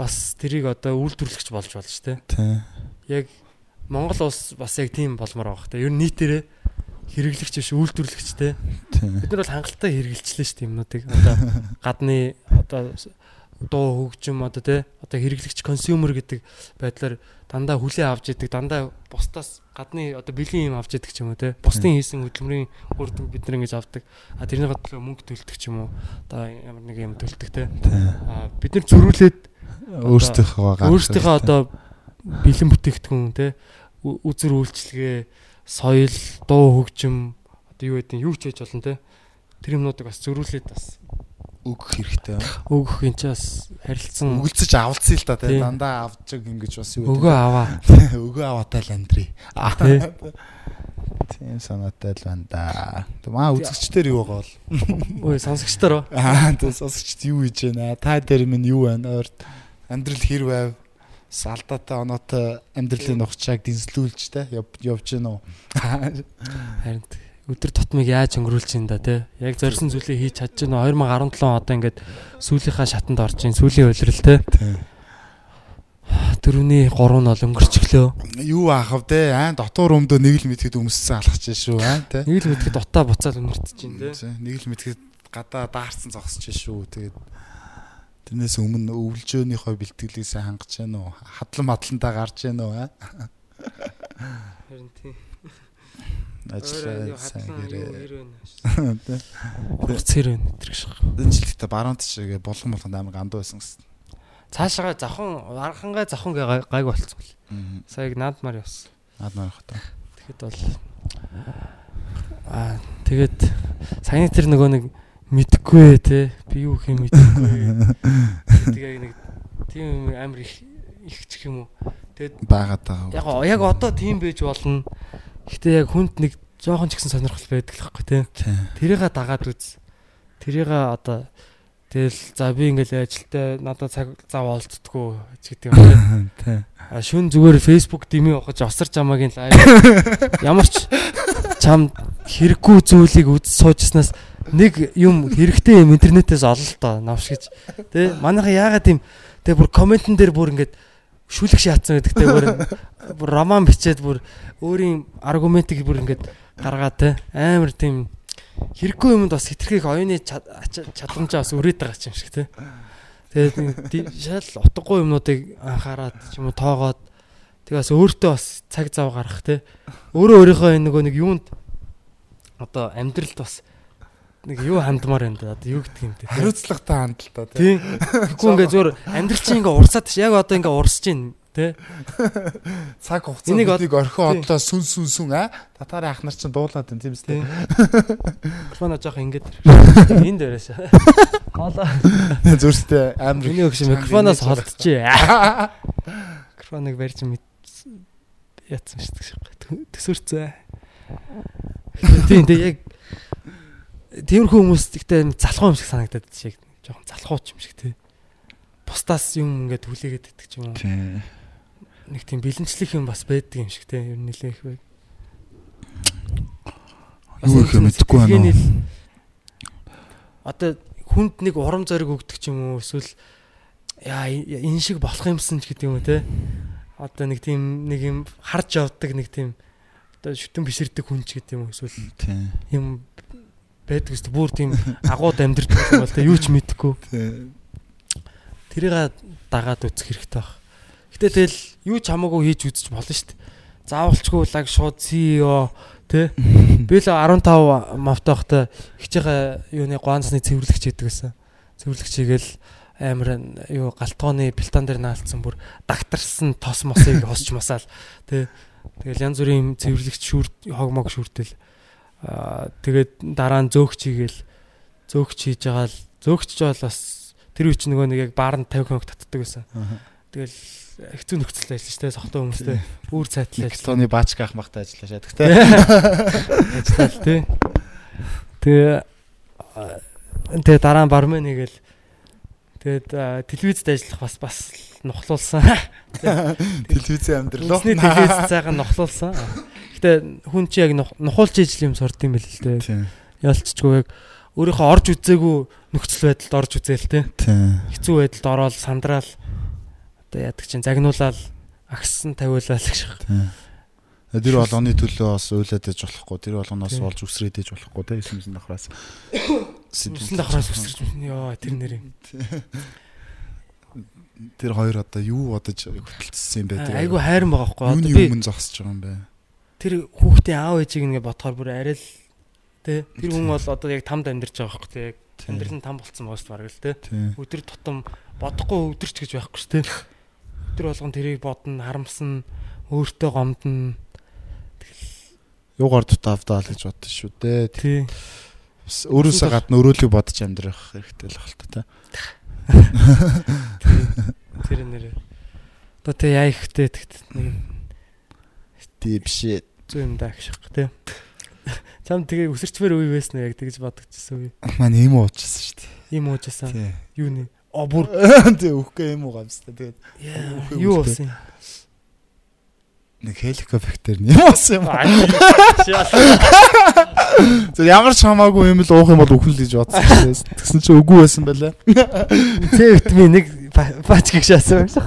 Бас тэрийг одоо үйлдвэрлэгч болж тий. Тий. Яг Монгол улс бас яг тийм болмоор байгаа хэрэгтэй. Ер нь нийтээрээ хэрэглэгч биш үйлдвэрлэгч. Тий. Бид нар бол хангалттай хэрэгжилчлээ шүү дээ юмнуудыг. Одоо гадны одоо дуу хөгжим одоо тий одоо хэрэглэгч консюмер гэдэг байдлаар дандаа хүлээ авч идэг дандаа бусдаас гадны одоо бэлгийн юм авч идэг ч юм уу тий бусдын хийсэн хөдөлмөрийн үр дүн бид нар ингэж авдаг. А тэрний гадлаа мөнгө төлдөг ч юм уу. Одоо ямар нэг юм төлдөг тий а бид нар зөрүүлээд Өөрсдийнхөө өөрсдийнхөө одоо бэлэн бүтээгдэхүүн тий үзэр үйлчлэгээ соёл дуу хөгжим одоо юу гэдэг юу ч хийж болно тий тэр юмнуудыг бас зөрүүлээд бас өгөх хэрэгтэй. өгөх юм чи бас харилцсан Өгөлцөж авалцсан л да тий. Тий. Дандаа авч ингэж бас юу өгөө аваа өгөө аваатай л амьдрий. тий Тийм санаатай л байна да. Маа үзэгчдэр юу байгаа бол ой сонсогчдоо аа тэг сонсогчд юу хийж байна? Та дээр минь юу байна? Ойрт амьдрал хэр байв? Салдаатай оноотой амьдралын нухчааг дэнслүүлж те явж гин үү? харин өдөр тутмыг яаж өнгөрүүлж юм да тий яг зорьсон зүйлээ хийж чадж байна 2017 одоо ингээд сүүлийнхаа шатанд орж ийн сүүлийн тий Тийм. Дөрөвний 3 нь бол өнгөрчлөө. Юу аахав те аа дотор өмдөө нэг л мэдхэд өмссөн алхаж шүү аа те. Нэг л мэдхэд утаа буцаал өнөртөж чинь те. Нэг л мэдхэд гадаа даарсан зогсож шүү. Тэгээд тэрнээс өмнө өвлжөөнийхөө бэлтгэлийг сайн хангаж байна уу? Хадлан мадлантаа гарч байна уу аа? Харин тийм. Ажлаа сайн гэрээ. хэрэг. Хуц хэрэг энэ шиг. Энэ жил гэхдээ баруунт шиг болгон болгонд амар гандуу байсан гэсэн. Цаашаа завхан архангаа завхан гайг болцсон. Сая яг наадмаар явсан. Наад нар хата. Тэгэхэд бол аа тэгээд саяны тэр нөгөө нэг мэдхгүй те би юу юм мэдхгүй. Тэгээд нэг тийм амар их их ч юм уу. Байгаад байгаа. яг яг одоо тийм байж болно. Гэтэ яг хүнд нэг жоохон ч ихсэн сонирхол байдаг л байхгүй те. Тэрийгээ дагаад үз. Тэрийгээ одоо тэгэл за би ингээл ажилдаа надад цаг зав олддггүй гэдэг юм те. А шүн зүгээр Facebook дими ухаж осар жамаагийн лайв ямар ч чам хэрэггүй зүйлийг үз суужснаас нэг юм хэрэгтэй юм интернетээс олно л доо навш гэж тий манайха яагаад тийм тэгээ бүр комментэн дээр бүр ингээд шүлэг шаацсан гэдэг тэгээ бүр роман бичээд бүр өөрийн аргументыг бүр ингээд гаргаад тий амар тийм хэрэггүй юмд бас хитрхийг оюуны чадамжаа бас өрөөд байгаа юм шиг тий Тэгээд шал утгагүй юмнуудыг анхаарад ч юм уу тоогоод тэгээ бас өөртөө бас цаг зав гаргах тий өөрөө өөрийнхөө нөгөө нэг юунд одоо амьдралд бас нэг юу хандмаар байна да. Одоо юу гэдэг юм те. Хариуцлагатай хандлтаа тийм. Тэгэхгүй ингээ зөөр амьдрал чинь ингээ урсаад ш. Яг одоо ингээ урсаж байна те. Цаг хугацаанд бидийг орхио одлоо сүн сүн сүн а. Татарын ах нар чинь дуулаад байна тийм үстэй. Микрофоно жоох ингээд энд дээрээс. Хоолоо. Зүрстэй амар. Миний өгш микрофоноос холдчихъя. Микрофоныг барьж мэд яатсан шүү дээ. Төсөрцөө. Тийм тийм яг Тиймэрхүү хүмүүс ихтэй залхуу юм шиг санагдаад шиг жоохон залхуу юм шиг тий. Бусдаас юм ингээд хүлээгээд идэх юм уу. Тий. Нэг тийм бэлэнчлэх юм бас байдаг юм шиг тий. Ер нь нэлээх бай. Юу их мэдхгүй байна уу? Одоо хүнд нэг урам зориг өгдөг ч юм уу эсвэл яа энэ шиг болох юмсан ч гэдэг юм уу те. Одоо нэг тийм нэг юм харж явдаг нэг тийм одоо шүтэн биширдэг хүн ч гэдэг юм уу эсвэл юм байдаг шүү дээ. Бүр тийм агууд амьдрэх юм бол те юу ч мэдэхгүй. Тэрийг дагаад үзэх хэрэгтэй баг. Гэтэ тэгэл юу ч хамаагүй хийж үзэж болно шүү дээ. Заавалчгүй лаг шууд CEO тэ би л 15 мавтайхтай хичээгээ юуны гуанцны цэвэрлэгч хийдэг гэсэн. Цэвэрлэгч хийгээл амар юу галтгооны бэлтан дээр наалцсан бүр дагтарсан тос мосыг хосч масаал тэ тэгэл янз бүрийн цэвэрлэгч шүр хог мог шүртэл Аа тэгээд дараа нь зөөгч хийгээл зөөгч хийж байгаа л зөөгч бол бас тэр үуч нөгөө нэг яг баар нь 50 хоног татдаг байсан. Тэгэл хэцүү нөхцөлтэй ажиллаж штэ сохтой хүмүүстэй бүр цайтлаа ажиллаж. Тооны баачка ах махтай ажиллаж шадаг те. Ажиллаа тий. Тэгээ тэгээ дараа нь бармен нэгэл тэгээд телевизэд ажиллах бас бас нухлуулсан. Телевизийн амьдрал. Телевизний телевиз цайхан нухлуулсан. Гэтэ хүн чи яг нухуулж ижил юм сурд юм бэл л дээ. Ялцчгүй яг өөрийнхөө орж үзээгүй нөхцөл байдалд орж үзээл те. Хэцүү байдалд ороод сандраал одоо яадаг чинь загнуулаад агсан тавиулаад гэх шиг. Тэр болгоны төлөө бас уйлаад ээж болохгүй. Тэр болгоноос болж үсрээд ээж болохгүй те. 9 давхраас. 9 давхраас үсэрч ёо тэр нэр юм. Тэр хоёр одоо юу бодож хөтөлцсөн юм бэ? Айгу хайран байгаа хгүй. Одоо би өмнө зогсож байгаа юм бэ? тэр хүүхдийн аав ээжийг ингээ бодохоор бүр арай л тэ тэр хүн бол одоо яг тамд амьдарч байгаа байхгүй тэ яг амьдрал нь там болцсон байгаа шүү бараг л тэ өдөр тутам бодохгүй өдөрч гэж байхгүй шүү тэ өдөр болгон тэрийг бодно харамсна өөртөө гомдно юугаар дутаавдаа л гэж бодсон шүү дээ тий өөрөөсөө гадна өрөөлийг бодож амьдрах хэрэгтэй л байна та тэр нэр одоо тэ яа ихтэй тэгт нэг deep shit зүү юм даа гэх шиг тий. Чам тэгээ өсөрчмөр үе байсан яг тэгж бодогчсон үе. Маань ийм уучсан шүү дээ. Ийм уучсан. Юу нэ? О бүр тэгээ үхгээ ийм уу гамстай тэгээд юу болсон юм? Нэг хеликоптер нэм болсон юм. Зөв ямар ч хамаагүй юм л уух юм бол үхэн л гэж бодсон. Тэгсэн чинь үгүй байсан байлаа. С витамин нэг бач гэх шаасан байсан.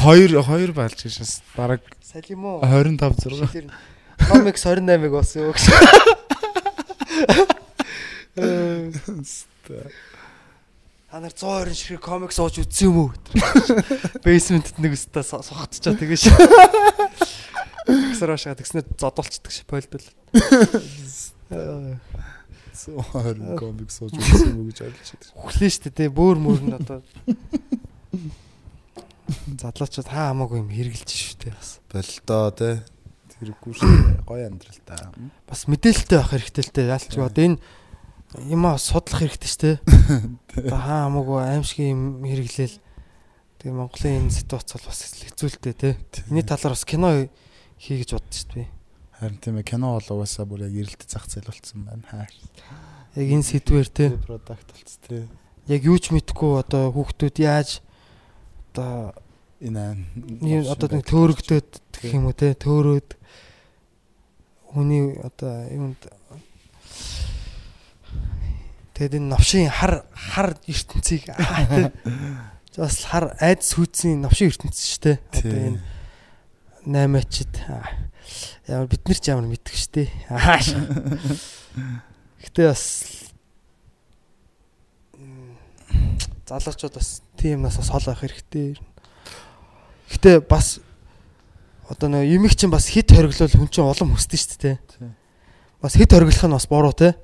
Хоёр хоёр балж гэж бараг Салим уу? 25 6. Шилэр комикс 28-ыг болсон юу гэж. Та нар 120 ширхэг комикс ууж үзсэн юм уу? Бейсментэд нэг өстө сухацчаа тэгэж. Гэсэр ашгаа тэгснээр зодуулцдаг ш пойлдол. Суур комик сууж үзсэн үү гэж ойлгож байна. Өглөө штэ тий бөөр мөр нь одоо задлаачаад хаа хамаагүй юм хэрглэж дээ бас. Болдоо те. Тэрэггүй шүү. Гоё амьдрал та. Бас мэдээлэлтэй байх хэрэгтэй л те. Яалч одоо энэ юмаа судлах хэрэгтэй шүү дээ. Одоо хаа хамаагүй аимшиг юм хэрэглээл тэгээ Монголын энэ ситуац бол бас хэцүүлтэй те. Эний талаар бас кино хий гэж боддоо шүү дээ. Харин тийм ээ кино бол угаасаа бүр яг эрэлт зах зээл болцсон байна. Хаа. Яг энэ сэдвэр те. Продакт болц те. Яг юу ч мэдгүй одоо хүүхдүүд яаж одоо Энэ одоо нэг төөрөгдөд гэх юм уу те төөрөөд хүний одоо юунд тэгээд энэ новшийн хар хар ертөнцийг бас хар айд сүйцийн новшийн ертөнц шүү дээ. Одоо энэ наймаачд аа, ямар бид нар ч ямар мэддэг шүү дээ. Аа, ш- Гэтэ бас залуучууд бас тиймнаас бас хол байх хэрэгтэй. Гэтэ бас одоо нэг юмэг чинь бас хит хориглол хүн чинь улам хүсдэг шүү дээ. Тийм. Бас хит хориглох нь бас буруу те.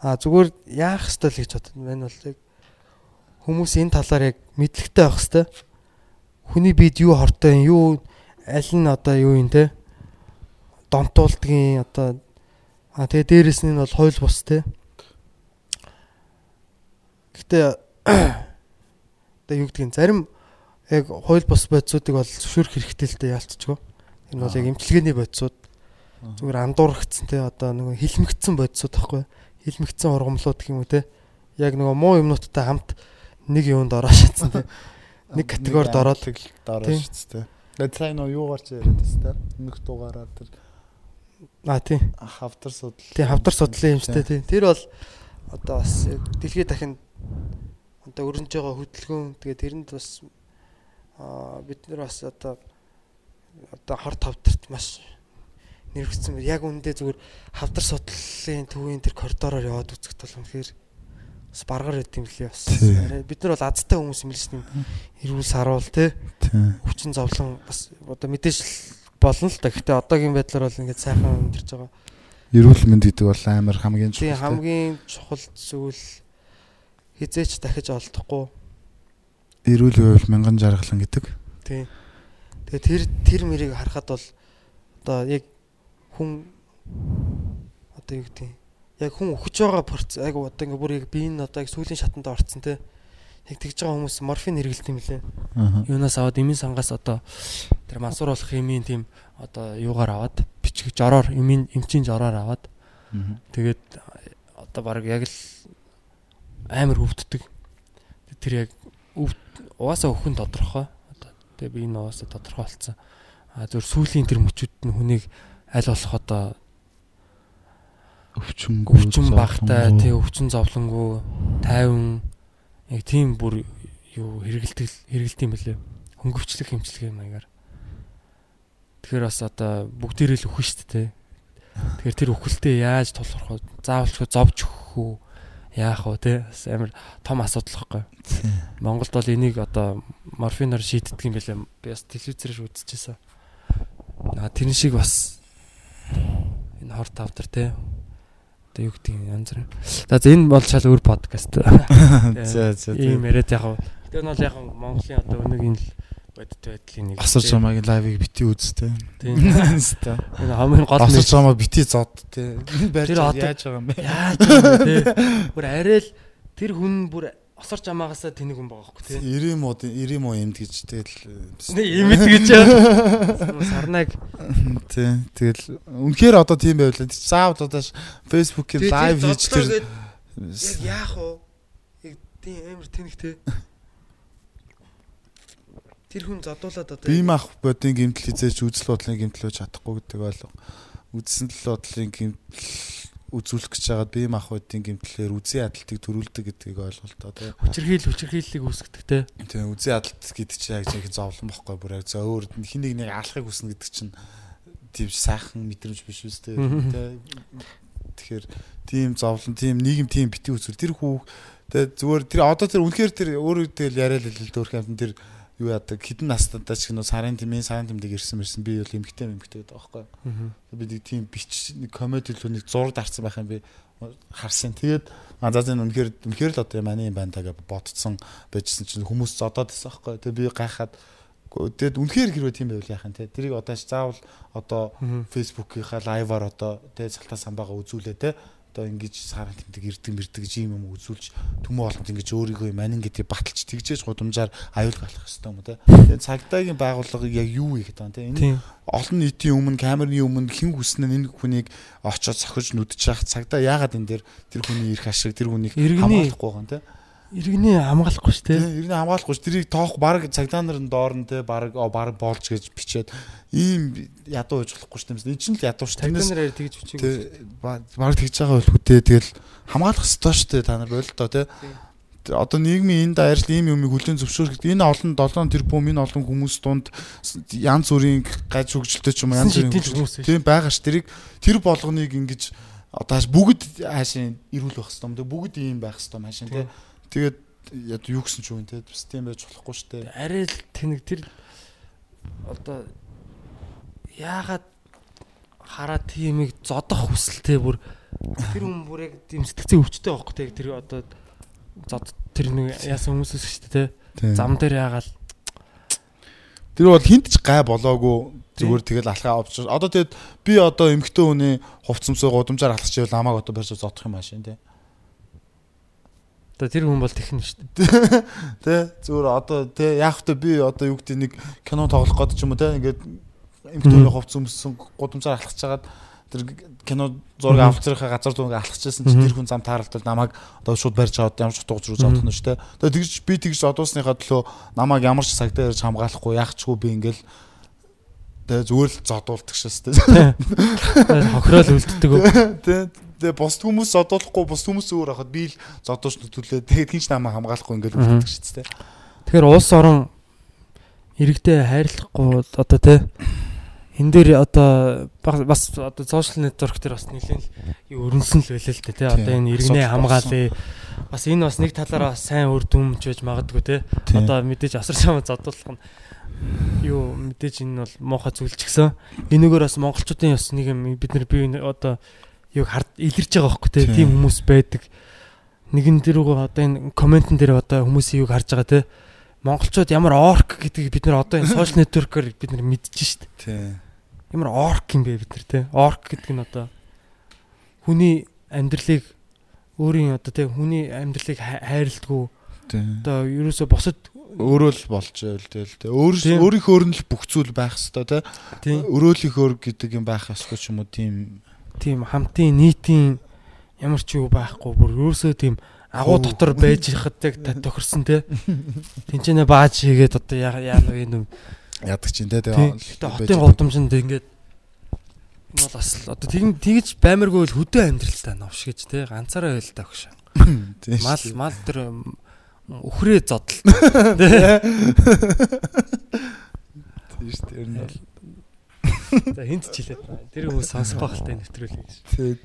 А зүгээр яах ёстой л гэж бодод. Мань бол яг хүмүүс энэ талаар яг мэдлэгтэй байх ёстой. Хүний биед юу хортой юм, юу аль нь одоо юу юм те. Донтуулдгийн одоо а тэгээ дээрэс нь бол хууль бус те. Гэтэ одоо юу гэдгийг зарим яг хууль бус бодисуудыг бол зөвшөөрөх хэрэгтэй л дээ яалтчгүй. Энэ бол яг эмчилгээний бодисууд зүгээр андуурагдсан те одоо нөгөө хилмигдсэн бодисууд байхгүй хилмигдсэн ургамлууд гэх юм уу те яг нөгөө муу юмнуудтай хамт нэг юунд ороо шатсан те нэг категорид ороод дороо Тийм. шүү дээ. Тэгээд сайн нөө юу гарч яриад тест нэг дугаараар тэр а тий хавтар судал. тий хавдар судлалын юм шүү дээ тий тэр бол одоо бас дэлхийд дахин одоо өрнөж байгаа хөдөлгөөн тэгээ тэрэнд бас бид нар бас одоо одоо хорт хавдарт маш нэрвэгдсэн байна. Яг үүндээ зүгээр хавдар судлалын төвийн тэр коридороор яваад үзэхэд бол үнэхээр бас баргаар байт юм лээ бас. Бид нар бол азтай хүмүүс юм л шүү дээ. Ирүүл саруул те Тийм. хүчин зовлон бас одоо мэдээж л болно л та. Гэхдээ одоогийн байдлаар бол ингээд сайхан амьдарч байгаа. Эрүүл мэнд гэдэг бол амар хамгийн Тийм чухал. хамгийн чухал зүйл хизээч дахиж олдохгүй. Эрүүл байвал мянган жаргалан гэдэг. Тийм. Тэгээ тэр тэр мэрийг харахад бол одоо яг хүн одоо юу гэдэг яг хүн өгч байгаа процесс яг одоо ингээ бүр яг биеийн одоо яг сүүлийн шатанд орцсон те. Яг тэгж байгаа хүмүүс морфин хэрэгэлт юм лээ. Аа. Юунаас аваад эмийн сангаас одоо тэр мансуур болох эмийн тийм одоо юугаар аваад бичиг жороор эмийн эмчийн жороор аваад Тэгээд одоо баг яг л амар өвддөг. Тэр яг угаасаа өхөн тодорхой. Одоо тэгээ би энэ угаасаа тодорхой болсон. А зөв сүүлийн тэр мөчүүд нь хүнийг аль болох одоо Өвчмгөө. өвчин багтай тий өвчин зовлонгүй тайван яг тийм бүр юу хэрэгэлдэг хэрэгэлт юм бэлээ. Хөнгөвчлөх хэмчлэх маягаар. Тэгэхээр бас одоо бүгдээрээ л өхөн шүү дээ. Тэгэхээр тэр өхөлтөө яаж тулгарх вэ? Заавалчгүй зовж өгөх үү? Яах вэ те? Бас амар том асуудал байхгүй. Монголд бол энийг одоо морфиноор шийддэг юм бэлээ. Би бас телевизээр үзчихсэн. Аа тэр шиг бас энэ хор тавдар те. Одоо юу гэдэг юм янз бүр. За за энэ бол шал өөр подкаст. За за. Ийм яриад яг. Тэр нь бол яг Монголын одоо өнөөгийн л бодит байдлын нэг. Асар чамагийн лайвыг бити үзтээ. Тийм. Энэ хамгийн гол Асар нэг чамаа бити зод барьж Тэр яаж байгаа юм бэ? яаж бэ те. Бүр арай л тэр хүн бүр осорч амаагаасаа тэнэг хүн байгаа хөөхгүй те. Иримууд иримо юмд гэж тэгэл Нэг имэд гэж. Сарнаг тий тэгэл үнэхээр одоо тийм байвал заавал одоо фэйсбүүкээр лайв хийж тэр яах вэ? Тийм амар тэнэг те. Тэр хүн зодуулаад одоо бие мах бодийн гимтэл хизээч үзэл бодлын гимтэл байж чадахгүй гэдэг ойлго. Үзсэн л бодлын гимтэл үзүүлэх гэж байгаа бие махбодын гэмтлэр үзий адалтыг төрүүлдэг гэдгийг ойлголтоо тий. Хүчирхийл хүчирхийллийг үүсгдэг те. Тэгээ үзий адалт гэдэг чинь яг жинхэнэ зовлон бохгүй бүр яг за өөр хин нэг нэг алахыг хүснэ гэдэг чинь тийм сайхан мэдрэмж биш үстэй тий. Тэгэхээр тийм зовлон тийм нийгэм тийм бити үзүүр тэр хүү тэгээ зүгээр тэр одоо тэр үнэхээр тэр өөрөө тэгэл яриад л л дөөрх юм тэр юу яадаг хідэн настандаа ч нөө сарын тэмээ сарын тэмдэг ирсэн мэрсэн би бол эмгтэй эмгтэй гэдэг байхгүй. Би нэг тийм бич нэг комеди л нэг зураг дарсан байх юм би харсан. Тэгээд анзаазын үнэхээр үнэхээр л одоо манай юм байна гэж бодцсон байжсэн чинь хүмүүс зодоод байсан байхгүй. Тэгээд би гайхаад тэгээд үнэхээр хэрвээ тийм байвал яах юм те. Тэрийг одоо заавал одоо фэйсбүүкийнхаа лайваар одоо тэгээд салтаа самбаага үзүүлээ те одоо ингэж саран тэмдэг эрдэг мэрдэг гэж юм юм үзүүлж төмөө олонд ингэж өөрийгөө манин гэдгийг баталж тэгжээж гудамжаар аюул галах хэрэгтэй юм те. Тэгээ цагдаагийн байгууллага яг юу хийх гэдэг те. Энэ олон нийтийн өмнө камерны өмнө хэн хүснэ энэ хүнийг очоод сохиж нүдчих цагдаа яагаад энэ дэр тэр хүний ирэх ашиг тэр хүнийг хамгаалахгүй байгаа юм те иргэний хамгаалахгүй шүү те. Иргэний хамгаалахгүй ш. Тэрийг тоох баг цагдаа нарын доор нь те баг баг болж гэж бичээд ийм ядуу байж болохгүй ш. Тэмээс энэ чинь л ядуу ш. Цагдаа нараар тэгж бичээгүй. Баг тэгж байгаа хүтээ тэгэл хамгаалах ёстой ш. Та нар болоо те. Одоо нийгмийн энэ даяарл ийм юмыг хүлэн зөвшөөрөх гэдэг энэ олон 7 тэрбум энэ олон хүмүүс дунд янз бүрийн гаж хөгжилтэй ч юм янз бүрийн тийм байгаа ш. Тэрийг тэр болгоныг ингэж одоо бүгд хаашийн ирүүл байх хэвээр. Бүгд ийм байх хэвээр хаашийн тийм Тэгээд яд юу гэсэн ч юм те тийм байж болохгүй шүү дээ. Арай л тэнэг тэр одоо яагаад хараа тиймийг зодох хүсэлтэй бүр тэр хүн бүр яг тийм сэтгцэн өвчтэй байхгүй те тэр одоо зод тэр нэг яасан хүмүүсээс шүү дээ те. Зам дээр яагаад? Тэр бол хинт ч гай болоогүй зүгээр тэгэл алхаа авч одоо тэгэд би одоо эмхтэн хүний хувцсамсаа гудамжаар алхаж ивэл намайг одоо барьж зодох юм аашин те Одоо тэр хүн бол техник шүү дээ. Тэ зүгээр одоо тэ яах вэ би одоо юу гэдэг нэг кино тоглох гээд ч юм уу тэ ингээд эмхтөний хувц өмссөн гудамжаар алхаж чагаад тэр кино зураг авцрахаа газар зүүн алхажсэн чинь тэр хүн зам тааралдвал намайг одоо шууд барьж аваад ямар ч утга учир зодох нь шүү дээ. Тэгээ тэгж би тэгж одуусныхаа төлөө намайг ямар ч цагтаа ярьж хамгаалахгүй яахчгүй би ингээл тэгээ зүгээр л зодуулдаг шээс тэ. Хохирол үлддэг. Тэ Бус хүмүүс зодуулахгүй бус хүмүүс өөр хахад би л зодууч нөтөлөө тэгээд хинч намаа хамгаалахгүй ингээд үлддэг шүү дээ. Тэгэхээр улс орон иргэдээ хайрлахгүй одоо тий энэ дээр одоо бас одоо сошиал нэтворк дээр бас нэлээд өрнсөн л байлаа л дээ тий одоо энэ иргэнээ хамгаалъя. Бас энэ бас нэг талаараа сайн үр дүнч байж магадгүй тий одоо мэдээж асар шамаа зодуулах нь юу мэдээж энэ бол муухай зүйл ч гэсэн. Энэгээр бас монголчуудын бас нэг юм бид нар би одоо юг хард илэрж байгаа байхгүй те. Тийм хүмүүс байдаг. Нэгэн дэрүүг одоо энэ комментэн дээр одоо хүмүүсийн юг харж байгаа те. Монголчууд ямар орк гэдгийг бид нар одоо энэ сошиал нэтворкээр бид нар мэдчихэж штт. Тий. Ямар орк юм бэ бид нар те. Орк гэдэг нь одоо хүний амьдралыг өөрийн одоо те хүний амьдралыг хайрладгүй. Одоо ерөөсө босод өөрөө л болж байл тэгэл те. Өөр өөрийнхөө өөр нь л бүх зүйл байх хэвээр те. Өрөөлийнхөө гэдэг юм байх ёсгүй ч юм уу тийм тийм хамтын нийтийн ямар ч юу байхгүй бүр ерөөсөө тийм агуу дотор байж хахад яг тохирсон те. Тинчэнэ бааж хийгээд одоо яа яа нэг ядаг чинь те тэгээ хотын говдомжинд ингээд энэ бол бас одоо тэг тэгж баймаргүй л хөдөө амьдралтай новш гэж те ганцаараа байл та өгш. Мал мал тэр өхрөө. Тийм шүү дээ. Ер нь бол За хинт ч хэлээд тэр хүмүүс сонсох байхaltaй нэвтрүүлээ гэж.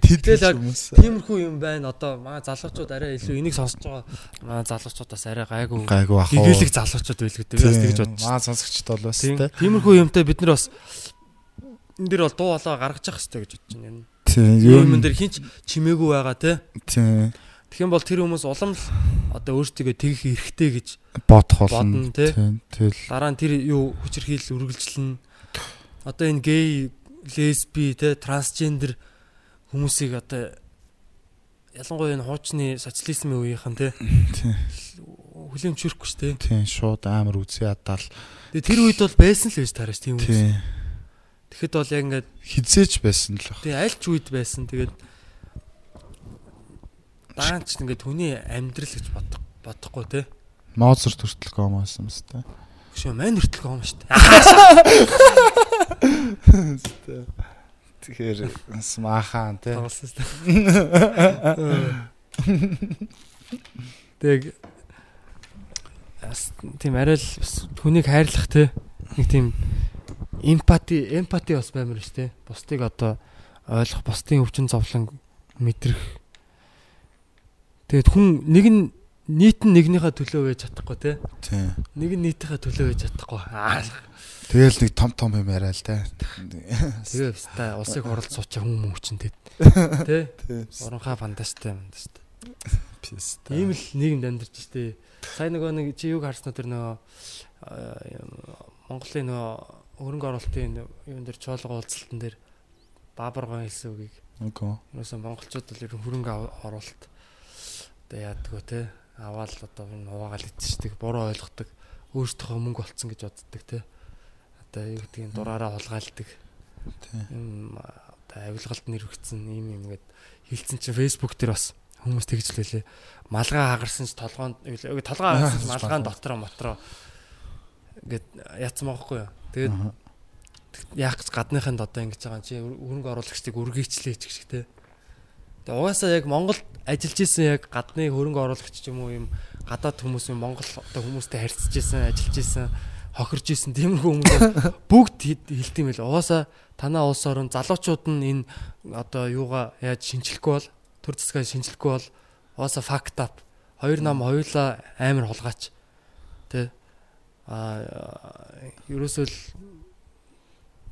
Тэгэл хүмүүс. Тиймэрхүү юм байна. Одоо маа залуучууд арай илүү энийг сонсож байгаа маа залуучуудаас арай гайгүй. Гайгүй ах. Гэгээлэг залуучууд байл гэдэг. Би бас тэгж бодож. Маа сонсогчд бол бас тий. Тиймэрхүү юмтай бид нар бас энэ дэр бол дуу хоолой гаргаж явах хэрэгтэй гэж бодож байна. Тий. Юм дээр хинч чимээгүй байгаа тий. Тий. Тэгэх бол тэр хүмүүс улам л одоо өөртөө тэгэх эрхтэй гэж бодох болно. Тэгэл дараа нь тэр юу хүчрхийл үргэлжлэн одоо энэ гей, лесби, тэ трансгендер хүмүүсийг одоо ялангуяа энэ хуучны социализмын үеийнхэн тэ хүлээн зөвшөөрөхгүй шүү дээ. Тийм шууд амар үзий ядаал. Тэгээ тэр үед бол байсан л байж таараш тийм үү. Тэгэхэд бол яг ингээд хизээч байсан л баг. Тэгээ аль ч үед байсан. Тэгээд даанч ингээд хүний амьдрал гэж бодох бодохгүй те. Моцарт хүртэл гомоосон юм сте. Шүү, мань хүртэл гом шүү дээ. Тэгэхээр смахан тий. тоглосон дээ. Тэг тийм арай л бас хүнийг хайрлах те нэг тийм эмпати эмпати бас баймар ш те бусдыг одоо ойлгох бусдын өвчин зовлон мэдрэх тэгээд хүн нэг нь нийт нь нэгнийхээ төлөө байж чадахгүй те. Тий. нэг нь нийтийнхээ төлөө байж чадахгүй. Аа. Тэгэл нэг том том юм яриа л те. тэгээ баста улсыг хуралд суучаа хүн мөвчин те. Те уранхаа фантастай юм даа Писта. ийм л нийгэмд амьдарч штэ. Сая нөгөө нэг чи юг харснаа тэр нөгөө аа, Монголын нөгөө хөрөнгө оруулалтын юун дээр чоолго уулзалтан дээр баабаргон хэлсэн үгийг Окей. ерөөсөө монголчууд бол ер нь хөрөнгө оруулалт одоо яадгүй те аваад одоо энэ хуваагаал идчихдэг буруу ойлгодог өөрсдөө мөнгө болцсон гэж боддог те. Одоо юу гэдгийг дураараа хулгайлдаг. Тий. юм одоо авилгалд нэрвэгдсэн юм юм гээд хилцэн чинь Facebook дээр бас хүмүүс тэгж л байлээ малгай хагарсан ч толгоонд толгоо хагарсан малгаан дотроо мотроо гээд яцсан байхгүй юу? Тэгээд яах гэж гадныханд одоо ингэж байгаа юм чи хөрөнгө оруулагчдыг үргээчлээ ч гэх те. Тэгээ угаасаа яг Монголд ажиллаж исэн яг гадны хөрөнгө оруулагч ч юм уу юм гадаад хүмүүс юм Монгол одоо хүмүүстэй харьцаж исэн, ажиллаж исэн, хохирж исэн тиймэрхүү хүмүүс бүгд хэлдэм байл. Угаасаа танаа улс орон залуучууд нь энэ одоо юугаа яаж шинчлэхгүй бол төр засгаа шинчлэхгүй бол угаасаа факт ап. Хоёр нам хоёулаа амар хулгаач. Тэ. Аа ерөөсөө л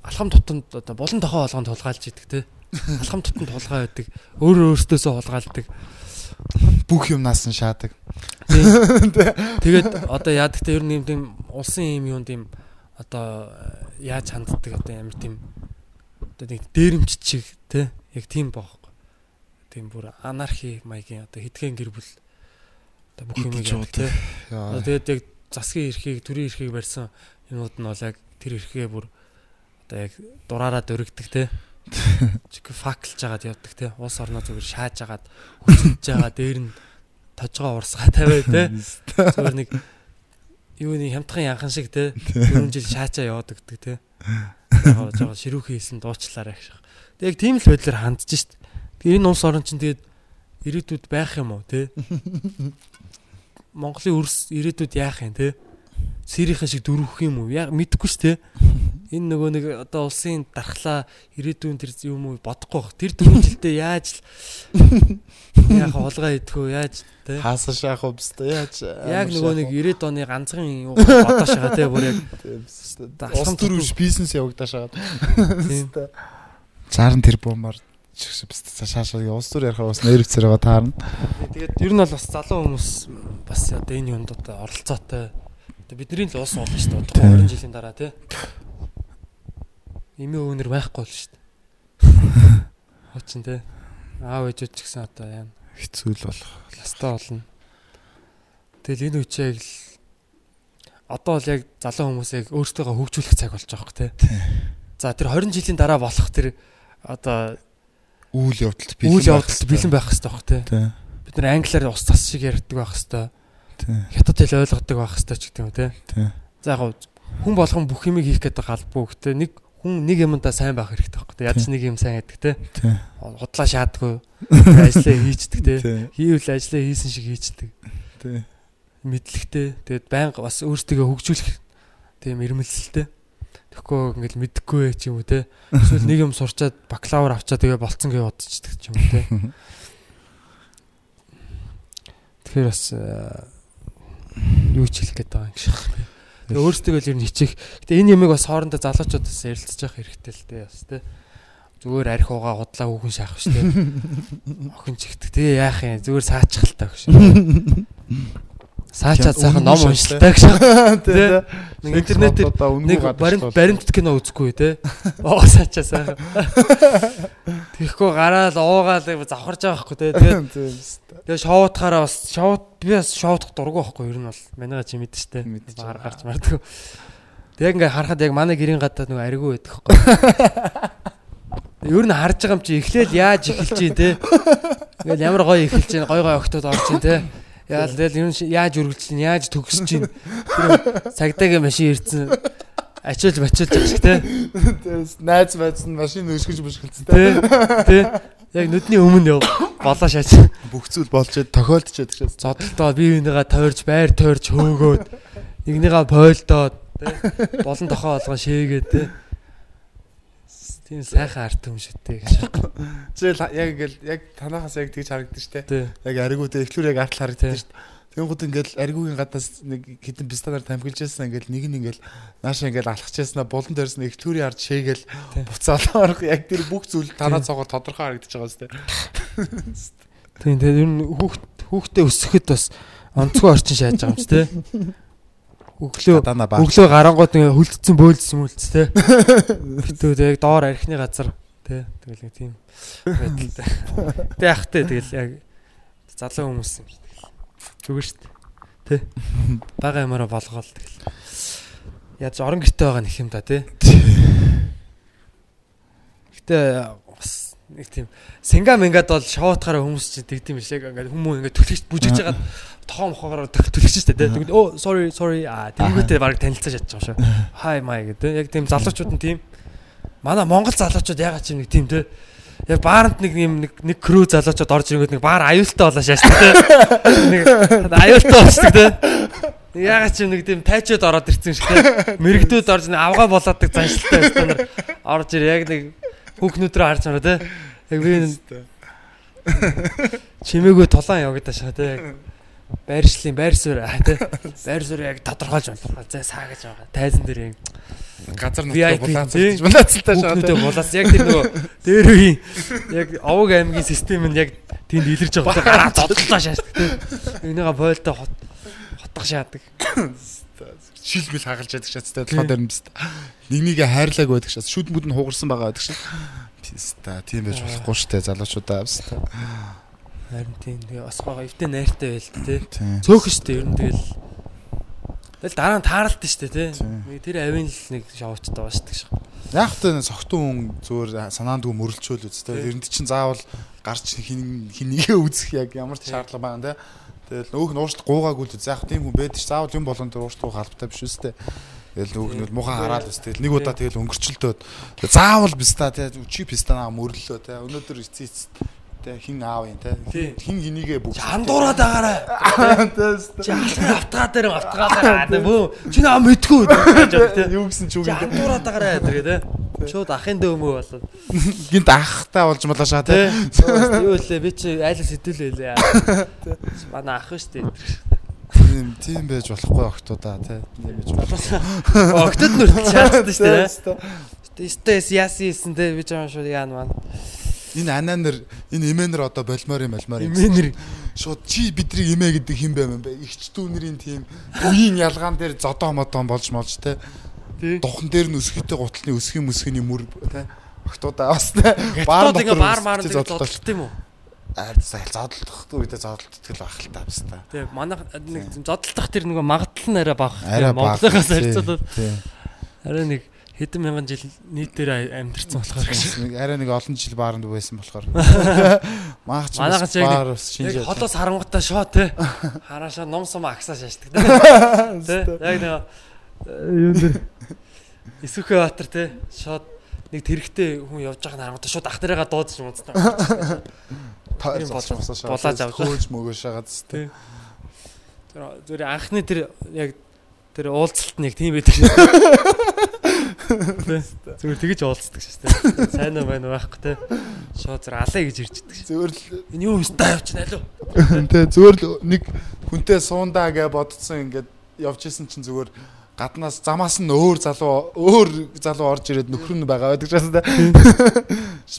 алхам тутанд одоо болон тохоо болгонд тулгаалж идэг те. Алхам тутанд тулгаа байдаг. Өөр өөртөөсөө хулгаалдаг. Бүх юмнаас нь шаадаг. Тэгээд одоо яадаг те ер нь юм тийм улсын юм юунд юм одоо э, яаж ханддаг одоо ямар тийм одоо нэг дээрэмч чиг те яг тийм баахгүй. Тийм бүр анархи маягийн одоо хитгэн гэр бүл одоо бүх юм уудаг. те. Одоо тэгээд яг засгийн эрхийг төрийн эрхийг барьсан юмуд нь бол яг тэр эрхээ бүр одоо яг дураараа дөрөгдөг те. Чиг факлж жагаад явдаг те. Улс орноо зүгээр шааж жагаад хүчилж жагаа дээр нь тожгоо урсгаа тавиа те. Зүгээр нэг юуны хямдхан янхан шиг те. 4 жил шаачаа яваад өгдөг те. Яг жоо ширүүхэн хийсэн дуучлаарай гэх шиг. Тэг яг тийм л байдлаар хандж шít. Тэгээ энэ улс орн чинь тэгээд ирээдүйд байх юм уу те? Монголын өрс ирээдүйд яах юм те? Сирийнхэн шиг дөрвөх юм уу? Яг мэдэхгүй ш те. Энэ нөгөө нэг одоо улсын дархлаа ирээдүйн тэр юм уу бодохгүй бах. Тэр дөрвөн жилдээ яаж л яах хулгай идэх үү? Яаж те? Хаасан шаах убста яаж Яг нөгөө нэг 90-ад оны ганцхан юу бодож байгаа те бүр яг алхам төрөж бизнес явагдаж шагаад. Тийм. 60 тэрбумаар шаашаа улс төр ярихаар бас нэрвцэр байгаа таарна. Тэгээд ер нь бол бас залуу хүмүүс бас одоо энэ юунд одоо оролцоотой. Бидний л уус болно шүү дээ. Тийм. 20 жилийн дараа тий. Эми өвнөр байхгүй бол шүү дээ. Хочин тий. Аав ээжүүд ч гэсэн одоо яа Хэцүү л болох. ластаа болно. Тэгэл энэ үчээг л одоо бол яг залуу хүмүүс яг өөртөө хөгжүүлэх цаг болж байгаа хөх тий. За тэр 20 жилийн дараа болох тэр одоо Үйл явдалт үйл явдалд бэлэн байх хэрэгтэй бах тий. Бид нар англиар ус тас шиг ярьдаг байх хэрэгтэй. Хятад хэл ойлгодог байх хэрэгтэй ч гэдэг юм. Тий. За яг хүн болгон бүх юмыг хийх гэдэг галбуу гэхдээ нэг хүн нэг юмдаа сайн байх хэрэгтэй байхгүй тий. Яаж нэг юм сайн гэдэг. Тий. Худлаа шаадгүй ажлаа хийждэг тий. Тий. Хийвэл ажлаа хийсэн шиг хийждэг. Тий. Мэдлэгтэй. Тэгээд байнга бас өөрсдөө хөгжүүлэх тийм ирмэлцэлтэй. Тэгэхгүй ингээл мэдэхгүй ээ ч юм уу те. Эсвэл нэг юм сурчаад бакалавр авчаад тэгээ болцсон гэж бодчихдаг ч юм уу те. Тэгэхээр бас э, юу ч хэлэх гээд байгаа юм шиг байна. Тэгээ өөрсдөө л ер нь хичээх. Гэтэ энэ ямиг бас хоорондоо залуучуудаас ярилцаж явах хэрэгтэй л те бас те. Зүгээр арх уугаа худлаа хүүхэн шаах шүү те. Охин чихдэг. Тэгээ яах юм? Зүгээр саачхалтай гэж. Саачаад сайхан ном уншилтай гэж. Тэ. Нэг интернетээр нэг баримт баримт кино үзэхгүй те. Уусаачаа сайхан. Тэгэхгүй гараал уугаал завхарж байгаа байхгүй те. Тэгээ шоутахаараа бас шоут би бас шоутах дургу байхгүй ер нь бол манайга чи мэдэн штэ. Гарч марддаг. Тэг ингээ харахад яг манай гэрийн гадаа нөгөө аригуу байдаг байхгүй. Ер нь харж байгаа юм чи эхлээл яаж эхэлж чинь те. Ингээл ямар гоё эхэлж чинь гоё гоё октод орж чинь те. Яа тэгэл ер нь ши- яаж үргэлж чинь яаж төгсөж чинь. Тэр цагдаагийн машин ирсэн ачаал бачаал жах шиг те. Найз байц нь машин өсгөж бушгэлцтэй. Тэ. Тэ. Яг нүдний өмнө яв болоо шаач. Бүх зүйл болж тохиолдчиход гэж. Зодолтоо бие бинийгаа тойрч байр тойрч хөөгөөд нэгнийгаа пойлдоод тэ. Болон тохоо олгон шээгээд тэ. Тийм сайхан арт юм дээ гэж. Жишээл яг ингээл яг танахаас яг тэгж харагдаж штэ. Тэ. Яг аригуудаа эхлүүр яг артал харагдаж штэ. Тэнгууд ингээл аригуугийн гадаас нэг хитэн бистанаар тамхилж яасан ингээл нэг нь ингээл нааша ингээл алхаж яснаа булан дээрс нь эхлүүрийн ард шээгээл буцаалаа орох яг тэр бүх зүйл танаа цогоор тодорхой харагдаж байгаа штэ. Тийм тэгээд ер нь хүүхд хүүхдээ өсгөхөд бас онцгой орчин шааж байгаа юм чи тэ. Өглөө өглөө гарангууд ингээ хүлдсэн бөөлдсөн мүлц тэ. Гэтүүд яг доор архины газар тэ. Тэгэл нэг тийм байдалтай. Тэ ах тэ тэгэл яг залуу хүмүүс юм шүү дээ. Зүгээр шүү дээ. Тэ. Бага ямаараа болгоол тэгэл. Яаж орон гэрте байгаа нэг юм да тэ. Гэтэ бас нэг тийм синга мингад бол шоутахаараа хүмүүс чинь тэгдэм биш яг ингээд хүмүүс ингээд түлхэж бүжигж байгаа тоо мохогоор түлхэж штэ тэ. Тэгвэл оо sorry sorry а тэнгүүтээ баг танилцаж чадчих юм шүү. Hi my гэдэг. Яг тийм залуучууд нь тийм манай монгол залуучууд ягаад ч нэг тийм тэ. Яг бааранд нэг юм нэг нэг крүү залуучууд орж ирэнгүүт нэг баар аюултай болоо шааш тэ. Нэг аюултай болчихдаг тэ. Ягаад ч юм нэг тийм тайчууд ороод ирсэн шүү дээ. Мэрэгдүүд орж нэг авгаа болоодаг заншилтай өстөнөр орж ир яг нэг хүүхнүүд рүү харж байгаа те. Яг би чимээгүй толон явагдаа шаа те. Байршлын байр суурь аа те. Байр суурь яг тодорхойлж байна. За саа гэж байгаа. Тайзан дээр юм. газар нутгаа тий. булаацалж булаацалтай шаа. Хүүхнүүдээ булаас яг тэр нөгөө дээр үе яг овог аймгийн систем нь яг тэнд илэрж байгаа. Гараа зодлоо шаа. Энийгээ бойлтой хот хотго шаадаг. Шил мэл хагалж яддаг шаттай толгой дээр нь бист. Нэг нэгэ хайрлааг байдаг шат. Шүд мүд нь хугарсан байгаа байдаг шат. Биста тийм байж болохгүй штэ залуучуудаа биста. Харин тийм тэгээ бас гоо эвтэ найртай байл. Тийм. Цөөхөн штэ ер нь тэгэл Тэгэл дараа нь тааралт нь штэ тий. Тэр авийн л нэг шоучтай байгаа штэ. Яг тэ согтун хүн зүгээр санаандгүй мөрөлчөөл үстэй. Эрэнд чинь заавал гарч хин хинийгээ үзэх яг ямар ч шаардлага байна те. Тэгэл нөөх нь ууршд гуугаагүй л. Яг тийм хүн байдаг ш. Заавал юм болон тэр ууршд гууг албатай биш үстэй. Тэгэл нөөх нь мухан хараад үстэй. Нэг удаа тэгэл өнгөрчлөлтөөд заавал биста те чи пистана мөрлөлөө те. Өнөөдөр эцээ эц те хин аав юм те. Хин хинийгээ бүх. Хандуураад агаарай. Чи автгаа дээр автгаа дээр бөө. Чи наа мэдгүй гэж тий. Юу гэсэн ч үг юм. хандуураад агаарай тэгээ тий. Шууд ахын дөмөө болоод. Гинт ахтай болж малаа шаа те. Юу лээ би чи айлс хэдүүлээ лээ. Манай ах шүү дээ. Тийм тийм байж болохгүй октоудаа те. Тийм байж болохгүй. Октод нүр чаацдаг шүү дээ. Стэс яси исэн тий би ч юм шүү яа маань. Энэ ананер энэ имэнер одоо болмоор юм болмоор юм. Имэнер Шууд чи бидний имэ гэдэг хин байм бэ? Игч дүүнэрийн тийм үеийн ялгаан дээр зодоо модон болж молж те. Тий. Духан дээр нь өсгөтэй гутлын өсгийн мүсгийн мөр те. Октоудаа бас те. Баар баар маар ингээ зодтолт юм уу? Ард сая зодтолдох үедээ зодтолтол байх л та бас та. Тий, манай нэг зодтолдох тэр нөгөө магадлал нь арай бага. Монголоос харьцуулаад Тий. арай нэг хэдэн мянган жил нийтээр амьдэрсэн болохоор гэж. Нэг арай нэг олон жил бааранд байсан болохоор. Маач баар Яг шинж. холоос харангуйтаа шоо те. Хараашаа ном сум аксаа шаашдаг те. Тэ яг нэг юм дээр Исүхэ баатар те шууд нэг тэрэгтэй хүн явж байгааг харангуйтаа шууд ах дээрээ дуудаж уу тойр болж- байгаа. булааж авч. хөөж мөгөөш хагаад Тий. Тэр зүгээр анхны тэр яг тэр уулзалт нэг тийм байдаг шүү. Зүгээр тэгэж уулздаг шүү дээ. Сайн уу байна уу байхгүй те. Шоо зэр алаа гэж ирж шүү. Зүгээр л Энэ юу өстэй явчихна алуу. Тэ зүгээр л нэг хүнтэй суундаа гэж бодсон ингээд явж исэн чинь зүгээр гаднаас замаас нь өөр залуу өөр залуу орж ирээд нөхөр нь байгаа байдаг.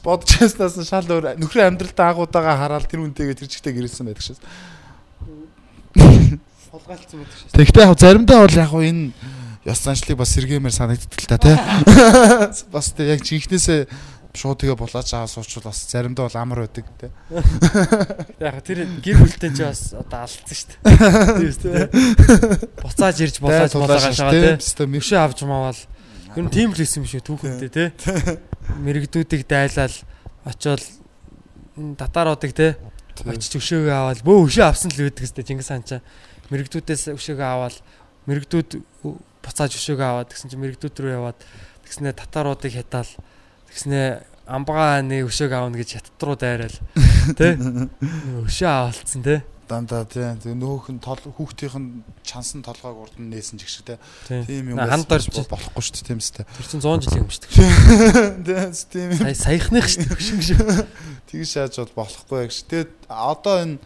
Бодож яснаас нь шал өөр нөхрийн амьдралтай агуудаагаа хараад тэр хүнтэйгээ тэр чигтэй гэрэлсэн байдаг шээс. Хулгайлцсан байдаг шүү. Тэгтээ яг заримдаа бол яг энэ ёс заншлыг бас сэргэмээр санагддаг л та тий. Бас тэг яг жинхнээсээ шууд тэгээ булаач аваа суучвал бас заримдаа бол амар байдаг тий. Яг тэр гэр бүлтэй ч бас одоо алдсан шүү дээ. Буцааж ирж булааж булаагаа шагаа те. Мөшөө авч маавал ер нь тийм л хэлсэн юм шүү түүхэндээ те. Мэрэгдүүдийг дайлал очоод м, татааруудыг те очиж өшөөгөө аваад бөө өшөө авсан л байдаг сте Чингис хаан чаа. Мэрэгдүүдээс өшөөгөө аваад мэрэгдүүд буцааж өшөөгөө аваад тэгсэн чинь мэрэгдүүд рүү яваад тэгснэ татаруудыг хятаал тэгснэ амбага нэг өшөөг аавна гэж хятад руу дайраал тий өшөө авалцсан тий дандаа тийм тэг нөөх нь тол хүүхдийнх нь чансан толгойг урд нь нээсэн ч гэх шиг тийм юм ханд орж болохгүй шүү дээ тийм үстэй тэр чинь 100 жилийн юм шүү дээ. Тийм сая саяхных шүү дээ тэгж шааж бол болохгүй гэж тэгээд одоо энэ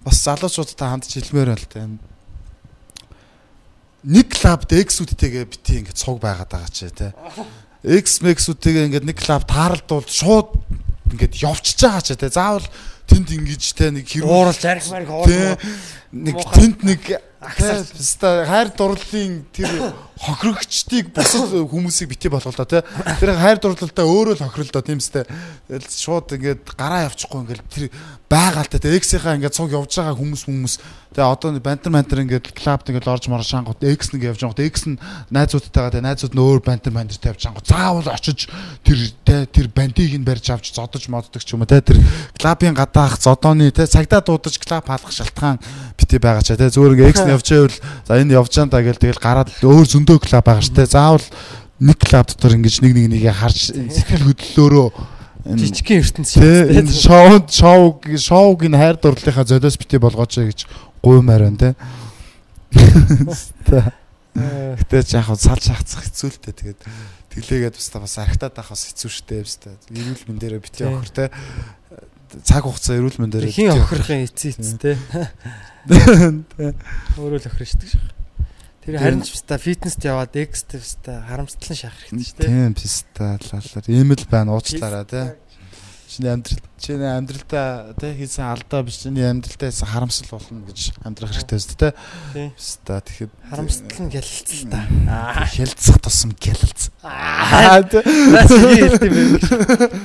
бас залуучуудтай хандж хэлмээр байна л да энэ нэг клабд эксүүдтэйгээ бити ингээд цуг байгаад байгаа ч тий X Max-үүдтэйгээ ингээд нэг клаб тааралдуулж шууд ингээд явчихж байгаа ч тий заавал тэнд ингэж те нэг хэрэг ууралж арх марх ууралж нэг тэнд нэг Хаста хайр дурлалын тэр хохирогчдыг бусад хүмүүсийг бити болгоо те. Тэр хайр дурлалтай өөрөө л хохирлоо тийм үстэй. Тэгэл шууд ингээд гараа явчихгүй ингээд тэр байгаалтай те. X-ийнхаа ингээд цуг явж байгаа хүмүүс хүмүүс. Тэгээ одоо бантер бантер ингээд клабт ингээд орж мор шангууд X нэг явж байгаа. X нь найзуудтайгаа те найзууд нь өөр бантер бантер тавьж байгаа. Заавал очиж тэр те тэр бантиг нь барьж авч зодож моддог ч юм уу те. Тэр клабын гадаах зодооны те цагдаа дуудаж клаб хаалгах шалтгаан бити байгаа ч те. Зүгээр ингээд X нь явж байвал за энэ явж даа гэл тэгэл гараад өөр зөндөө клуб байгаа ш тэ заавал нэг клуб дотор ингэж нэг нэг нэгэ харж сэтгэл хөдлөлөөрөө жижигхэн ертөнц шүү дээ энэ шоу шоу шоуг энэ хайр дурлалынхаа золиос бити болгооч гэж гуймаар байна тэ Гэтэ ч яг салж хацах хэцүү л дээ тэгээд тэглээгээд бас та бас архитаад авах бас хэцүү шттэ явста. Эрүүл мэндээрээ бити охор те. Цаг хугацаа эрүүл мэндээрээ хин охирхын эцээ эц те. Өөрөө л охирч шүү дээ. Тэр харин ч баста фитнест яваад экст баста харамсалтай шахах хэрэгтэй шүү дээ. Тийм баста лалаар ийм л байна уучлаарай тий. Чиний амьдрал чиний амьдралдаа тий хийсэн алдаа биш чиний амьдралдаа хийсэн харамсал болно гэж амьдрах хэрэгтэй шүү дээ тий. Баста тэгэхэд харамсал нь гялалцал та. Хялцах тусам гялалц. Аа тий. Наач хэлт юм байна.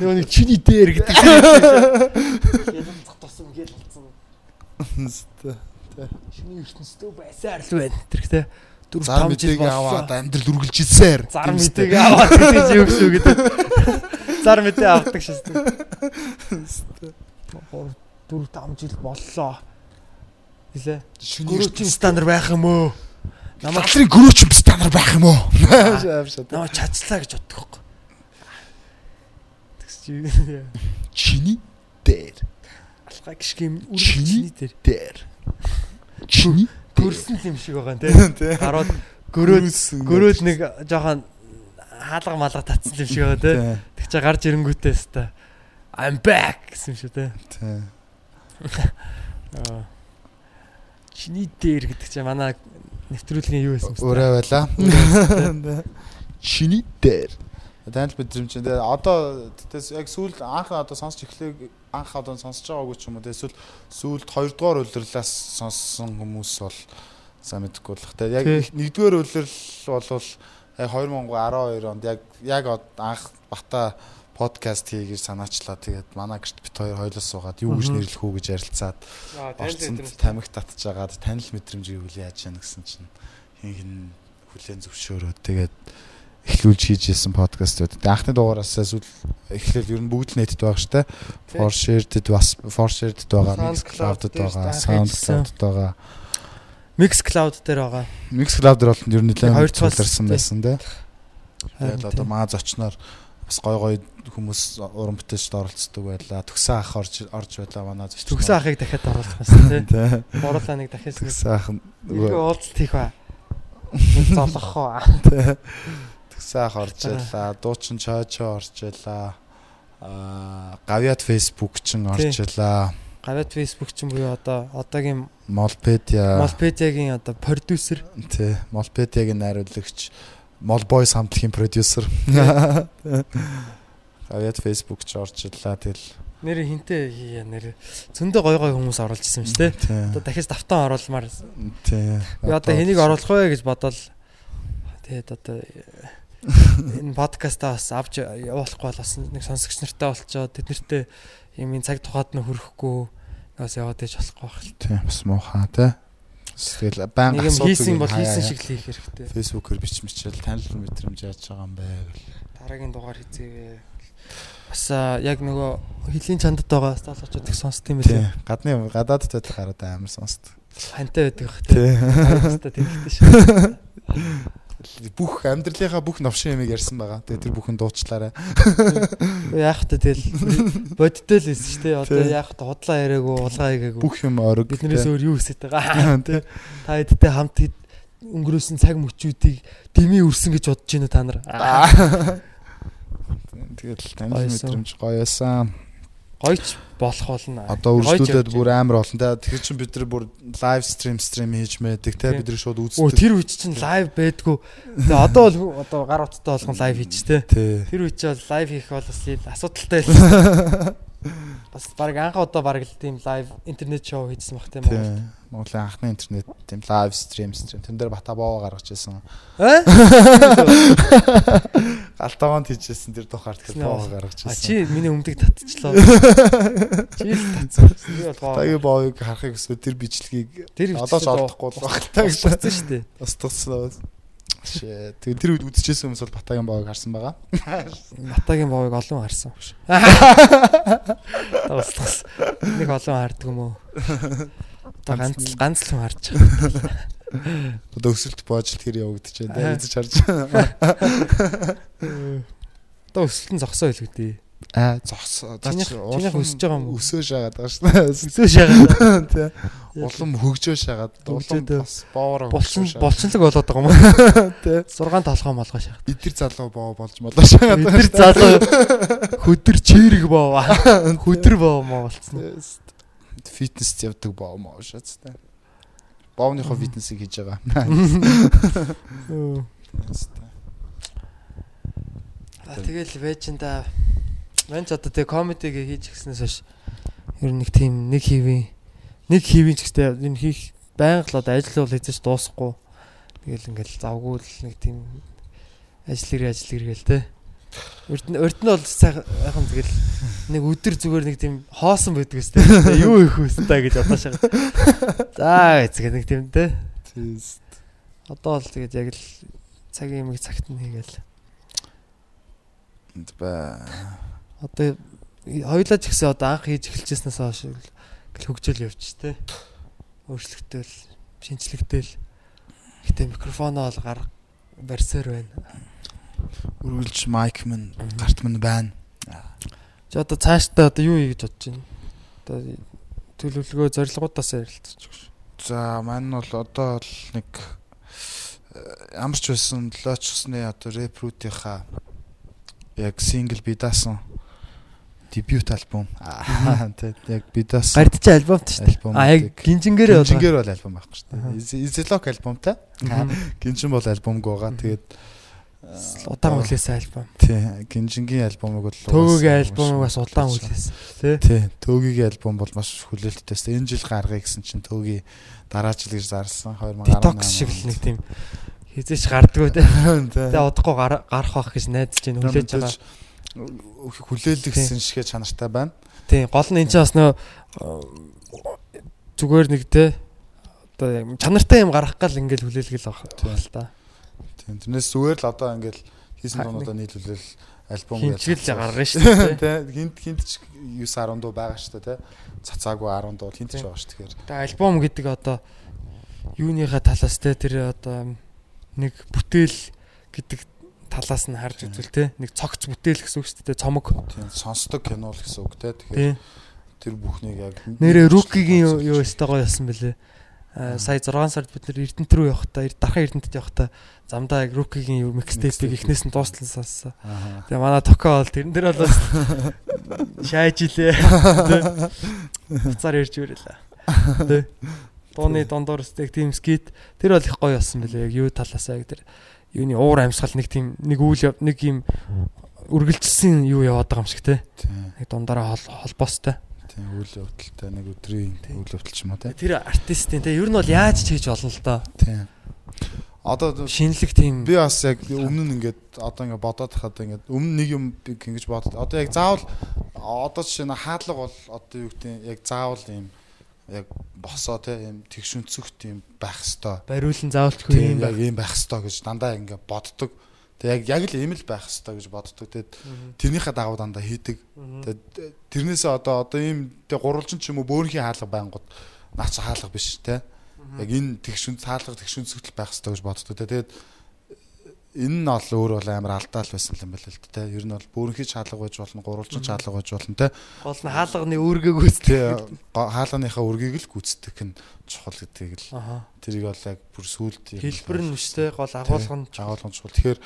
Нөгөө нэг чиний дээр гэдэг. Гялалцах тусам гялалцсан. Шиний ертөнцтэй байсаар л байна. Тэр ихтэй дөрв том жил аваад амьдрал үргэлжилсээр. Зар мэдээг аваад гэж юу гэсэн үг гэдэг. Зар мэдээ авдаг шээ. Дөрв том жил боллоо. Илээ. Гөрөөчийн стандарт байх юм уу? Намайг латрын гөрөөчийн стандарт байх юм уу? Намайг чацлаа гэж боддог хөөх. Чиний дээр. Алгаа гიშгэм үргэлжний дээр. Дээр чиний төрсөн юм шиг байгаа нэ. Гарууд гөрөөд гөрөөд нэг жоохон хаалга малга татсан юм шиг байгаа те. Тэг чи гарч ирэнгүүтээ хэвээр I'm back гэсэн шүү. Тий. Аа. Чиний дээр гэдэг чинь манай нэвтрүүлгийн юу байсан бэ? Өөрөө байла. Чиний дээр. Танил мэдрэмж энэ одоо тэгээс яг сүүл анх одоо сонсч эхлэх анх одоо сонсож байгаагүй ч юм уу эсвэл сүүлд 2 дугаар улирлаас сонссон хүмүүс бол сайн мэдэхгүй болох. Тэгээ яг нэгдүгээр улирал бол яг 2012 онд яг яг анх бата подкаст хийгэр санаачлаа. Тэгээд манай гэрт бит хоёр хойлоо суугаад юу гэж нэрлэх үү гэж ярилцаад орцонд тамиг татж агаад танил мэдрэмж гэвэл яаж яана гэсэн чинь хин хин хүлэн зөвшөөрөө. Тэгээд эхлүүлж хийж ирсэн подкастууд. Анхны дугаараас эсвэл эхлээл ер нь бүгд нэтэд байгаа штэ. For shared бас for shared байгаа, Mixcloud-д байгаа, SoundCloud-д байгаа. Mixcloud дээр байгаа. Mixcloud дээр бол ер нь нэлээд цугларсан байсан те. Тэгээд одоо маа зочноор бас гой гой хүмүүс уран бүтээлчд оролцдог байлаа. Төгсөн ах орж орж байлаа манай зоч. Төгсөн ахыг дахиад оруулах байсан тий. Боруулаа нэг дахиад төгсөн ах нөгөө уулзалт хийх ба. Золох уу. Тий. Саах орж ялаа. Дуучин чоочоо орж ялаа. Аа гавьяат Facebook чин орж ялаа. Гавьяат Facebook чин буюу одоо одоогийн Молпедиа. Молпедиагийн одоо продюсер. Тий. Молпедиагийн найруулагч Молбойс хамтлагийн продюсер. Гавьяат Facebook ч орж ялаа. Тэгэл нэр хинтээ хийя нэр зөндөө гой гой хүмүүс оруулж ирсэн шүү дээ. Одоо дахиж давтан оруулмаар. Тий. Би одоо хэнийг оруулах вэ гэж бодоол тэгээд одоо энэ подкастаа бас авч явуулахгүй бол бас нэг сонсогч нартай болчоо тэд нартэй юм ин цаг тухайд нь хөрөхгүй бас яваад иж болохгүй байх. Тий. Бас муухай тий. Тэгэл баян асуудаг хийсэн бол хийсэн шиг л хийх хэрэгтэй. Фэйсбүүкээр бич мичээл танил мэдрэмж яаж байгаа юм бэ гэл. Дараагийн дугаар хийзээвэ. Бас яг нөгөө хилийн чандад байгаа сталочод их сонсд юм байлээ. Гадны гадаадд байдаг гараад амар сонсд. Хантай байдаг бах тий. Хариуцтай тэмдэгтэй шүү. Бүх амьдралынхаа бүх новшин ямиг ярьсан байгаа. Тэгээ тэр бүхэн дуучлаарай. Яах вэ тэгэл бодтой л байсан шүү дээ. Одоо яах вэ худлаа яриаггүй, улгаа хийгээгүй. Бүх юм орог. Биднээс өөр юу хийсэж байгаа. Тэ. Та хэдтэй хамт өнгөрөөсөн цаг мөчүүдийг дэмий үрсэн гэж бодож байна та нар? Тэгэл танил мэдрэмж гоёсан. Гойч болох болно. Одоо үржлүүлээд бүр амар олон те. Тэгэхээр чин бид нар бүр лайв стрим стрим хийж мэдэг те. Бид нар шууд үздэг. тэр үуч чинь лайв байдгүй. Тэгээ одоо бол одоо гар уттай болгон лайв хийж. Тий. Тэр үуч бол лайв хийх бол бас л асуудалтай л. Бас баг анх одоо баг л тийм лайв интернет шоу хийсэн баг тийм үү? Монголын анхны интернет тийм лайв стрим стрим. Тэн дээр бата боо гаргаж ирсэн. Аа? Галтаванд хийжсэн тэр тухаар тэр Тэснэ боо бол. гаргаж А ирсэн. чи миний өмнөд татчихлоо. Чи л татсан. Би бол гоо. Тагийн боог харахыг өсөө тэр бичлэгийг одоо ч олдохгүй л баг та гэж татсан шүү дээ. устгацсан. Shit. Тэгээ тэр үед үдчихсэн хүмүүс бол Батагийн боог харсан байгаа. Батагийн боовыг олон харсан биш. Тааслаас нэг олон хардаг юм уу? Одоо ганц ганц л хүн харж байгаа. Одоо өсөлт боож л тэр явагдаж байна. Аа. Үзэж харж. Одоо өсөлтөн зогсоо хэл үгүй. Аа зогсоо. Чинийх- чинийх өсөж байгаа юм уу? Өсөө шагаад байгаа шүү дээ. Өсөө шагаад. Тий. Улам хөгжөө шагаад. Улам бас боороо Булчин хөгжөө шагаад. булчинлаг болоод байгаа юм уу? Тий. 6 толгой молгоо шахаад. Идэр залуу боо болж молоо шагаад. Өдөр залуу хөдөр чирэг боова. Хөдөр боов моо болцсон. Фитнес явдаг боо моо шаац тий. Боовныхоо фитнесийг хийж байгаа. А тэгэл вэжэнда мэн ч одоо тэг комедиг хийж гиснээс хойш ер нь нэг тийм нэг хийвэн нэг хийвэн ч гэстэй энэ хийх байнга л одоо ажил бол хийж дуусахгүй. Тэгэл ингээл завгүй л нэг тийм ажил хэрэг ажил хэрэгэл те урд нь урд нь бол сайхан тэгэл нэг өдөр зүгээр нэг тийм хоосон байдаг өстэй юу их өстэй гэж одоо шага за эцэг нэг тийм те одоо л тэгээд яг л цагийн юмыг цагт нь хийгээл Баа. Одоо хоёулаа ч гэсэн одоо анх хийж эхэлжсэнээс хойш хөгжөөл явж тэ. Өөрчлөгдөөл, шинжлэгдээл. Гэтэ микрофоноо бол гар барьсаар байна. Үргэлж майк минь гарт минь байна. Чи одоо цаашдаа одоо юу хийж бодож байна? Одоо төлөвлөгөө зорилгоудаас ярилцчих. За маань бол одоо л нэг э, ямар ч байсан лооч усны одоо рэпрүүдийнхаа яг сингл би даасан дебют альбом. Тийм яг би даасан Гардч альбомт шүү дээ. А яг гинжингэрээ бол. Гинжингээр бол альбом байхгүй шүү дээ. Изелок альбомтай. Гинжин бол альбомг байгаа. Тэгээд удаан үлээсэн альбом. тий гинжингийн альбомыг бол Төвөгийн альбомыг бас удаан үлээсэн. Тэ. Тий, төөгийн альбом бол маш хүлээлттэйс. Энэ жил гаргая гэсэн чинь төөгийн дараа жил гэж зарлсан 2018. Detox шиг л нэг тийм хизээч гардггүй. Тий. Тэгээ удахгүй гар- гарах байх гэж найдаж байна. Хүлээж байгаа. хүлээлгсэн шигэ чанартай байна. Тийм гол нь энэ ч бас нөө э, зүгээр нэг те одоо яг чанартай юм гарах гал ингээл хүлээлгэл авах л та. Тэрнээс зүгээр л одоо ингээл хийсэн дуунуудаа нийлүүлэл альбом Хинчгэл гаргана шүү дээ. Тий. Хинт хинт ч 9 10 дуу байгаа шүү дээ, тий. Цацаагүй 10 дуу хинт ч байгаа шүү тэгэхээр. Тэгээ альбом гэдэг одоо юуныхаа талаас те тэр одоо нэг бүтээл гэдэг талаас нь харж үзвэл те нэг цогц бүтээл гэсэн үг шүү дээ цомог. Тийм. Сонсдог кино л гэсэн үг тий. Тэгэхээр тэр бүхнийг яг Нэрээ рукигийн юу өстэй гоё ясан бэлээ. Аа сая 6 сард бид нэр Эрдэнэт рүү явахдаа дархан Эрдэнэтэд явахдаа замдаа яг рукигийн юу микстейпийг эхнээс нь дуустал сонссон. Аа. Тэгээ манай токо бол тэрэн дээр бол шааж илээ. Буцаар ирж ирэлээ. Тэ. Дууны дондор стек тийм скит тэр бол их гоё болсон бэлээ. Яг юу талаасаа яг тэр юуны уур амьсгал нэг тийм нэг үйл нэг юм үргэлжилсэн юу яваад байгаа юм шиг те. Нэг дундаараа хол холбоостой. Тийм үйл явдалтай нэг өдрийн Тийм. үйл явдал ч юм уу тий. Тэр артистийн те ер нь бол яаж ч хийж болно л доо. Тийм. Одоо Шинэлэг тийм би бас яг өмнө нь ингээд одоо ингээд бодоод хахад ингээд өмнө нэг юм би ингэж бодод. Одоо яг заавал одоо жишээ нь хаадлага бол одоо юу гэдэг яг заавал юм яг босоо те юм тэгшүнцөгт юм байх хэвээр. бариулан заавалчгүй Тийм юм яг байна. юм байх хэвээр гэж дандаа ингээд боддог. Тэг яг яг л юм л байх хэвээр гэж боддог. Тэгээд тэрнийхээ дагуу дандаа хийдэг. Тэгээд тэрнээсээ одоо одоо ийм тэг гурвалжин ч юм уу бөөрхийн хаалга байнгут наач хаалга биш те. Яг энэ тэгшүн цаалга тэгшүн цогтл байх хэрэгтэй гэж боддог те. Тэгээд энэ нь бол өөр бол амар алдаал байсан юм байна л да те. Ер нь бол бүрэнхий чалга байж болно, гурвалжин чалга байж болно те. Гол нь хаалганы үүсдэг. Тэ хаалганыхаа үргийг л гүйцэтгэх нь чухал гэдгийг л тэрийг бол яг бүр сүулт Хэлбэр нь өштэй гол агуулга нь агуулгын чухал. Тэгэхээр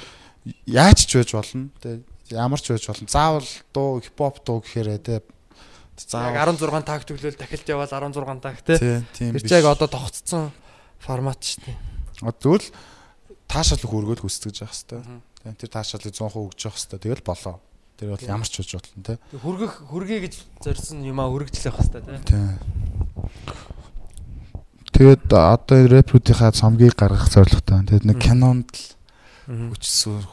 яаж ч байж болно те. Ямар ч байж болно. Заавал дуу хипхоп дуу гэхээр те. яг Заавал 16 такт төглөөл дахилт яваад 16 такт те. тий тийм Тэр чинь яг одоо тогтцсон формат шүү дээ. Тэгвэл таашаалах үргэл гүйцэтгэж явах. Тийм тэр таашаалыг 100% өгж явах хэрэгтэй. Тэгэл болоо. Тэр бол ямар ч байж болно те. Хүргэх хүргэе гэж зорьсон юмаа хүргэжлэх хэвээр те. Тэгээд одоо рэпрүүдийнхаа цомгийг гаргах зорилготой. Тэгээд нэг кинонд л. Хүч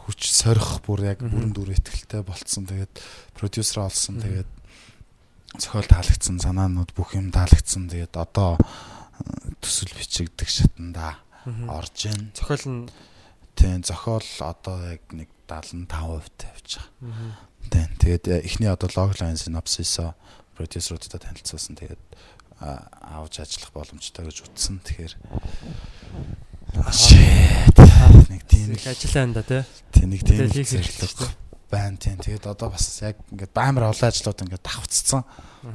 хүч сорих бүр яг бүрэн дүр ихтэй болцсон. Тэгээд продюсер олсон. Тэгээд зохиол таалагдсан, санаанууд бүх юм таалагдсан. Тэгээд одоо э, төсөл бичигдэх шатанда орж ийн. Зохиол нь Тийм зохиол одоо яг нэг 75% тавьж байгаа. Тийм. Тэгээд э, эхний одоо логлайн синопсисоо продюсеруудад танилцуулсан. Тэгээд авч ажиллах боломжтой гэж утсан. Тэгэхээр shit нэг тийм их ажил байна да те. тийм нэг тийм л хэрэгтэй шүү зорилго байна тийм. Тэгээд одоо бас яг ингээд амар олон ажлууд ингээд давхцсан.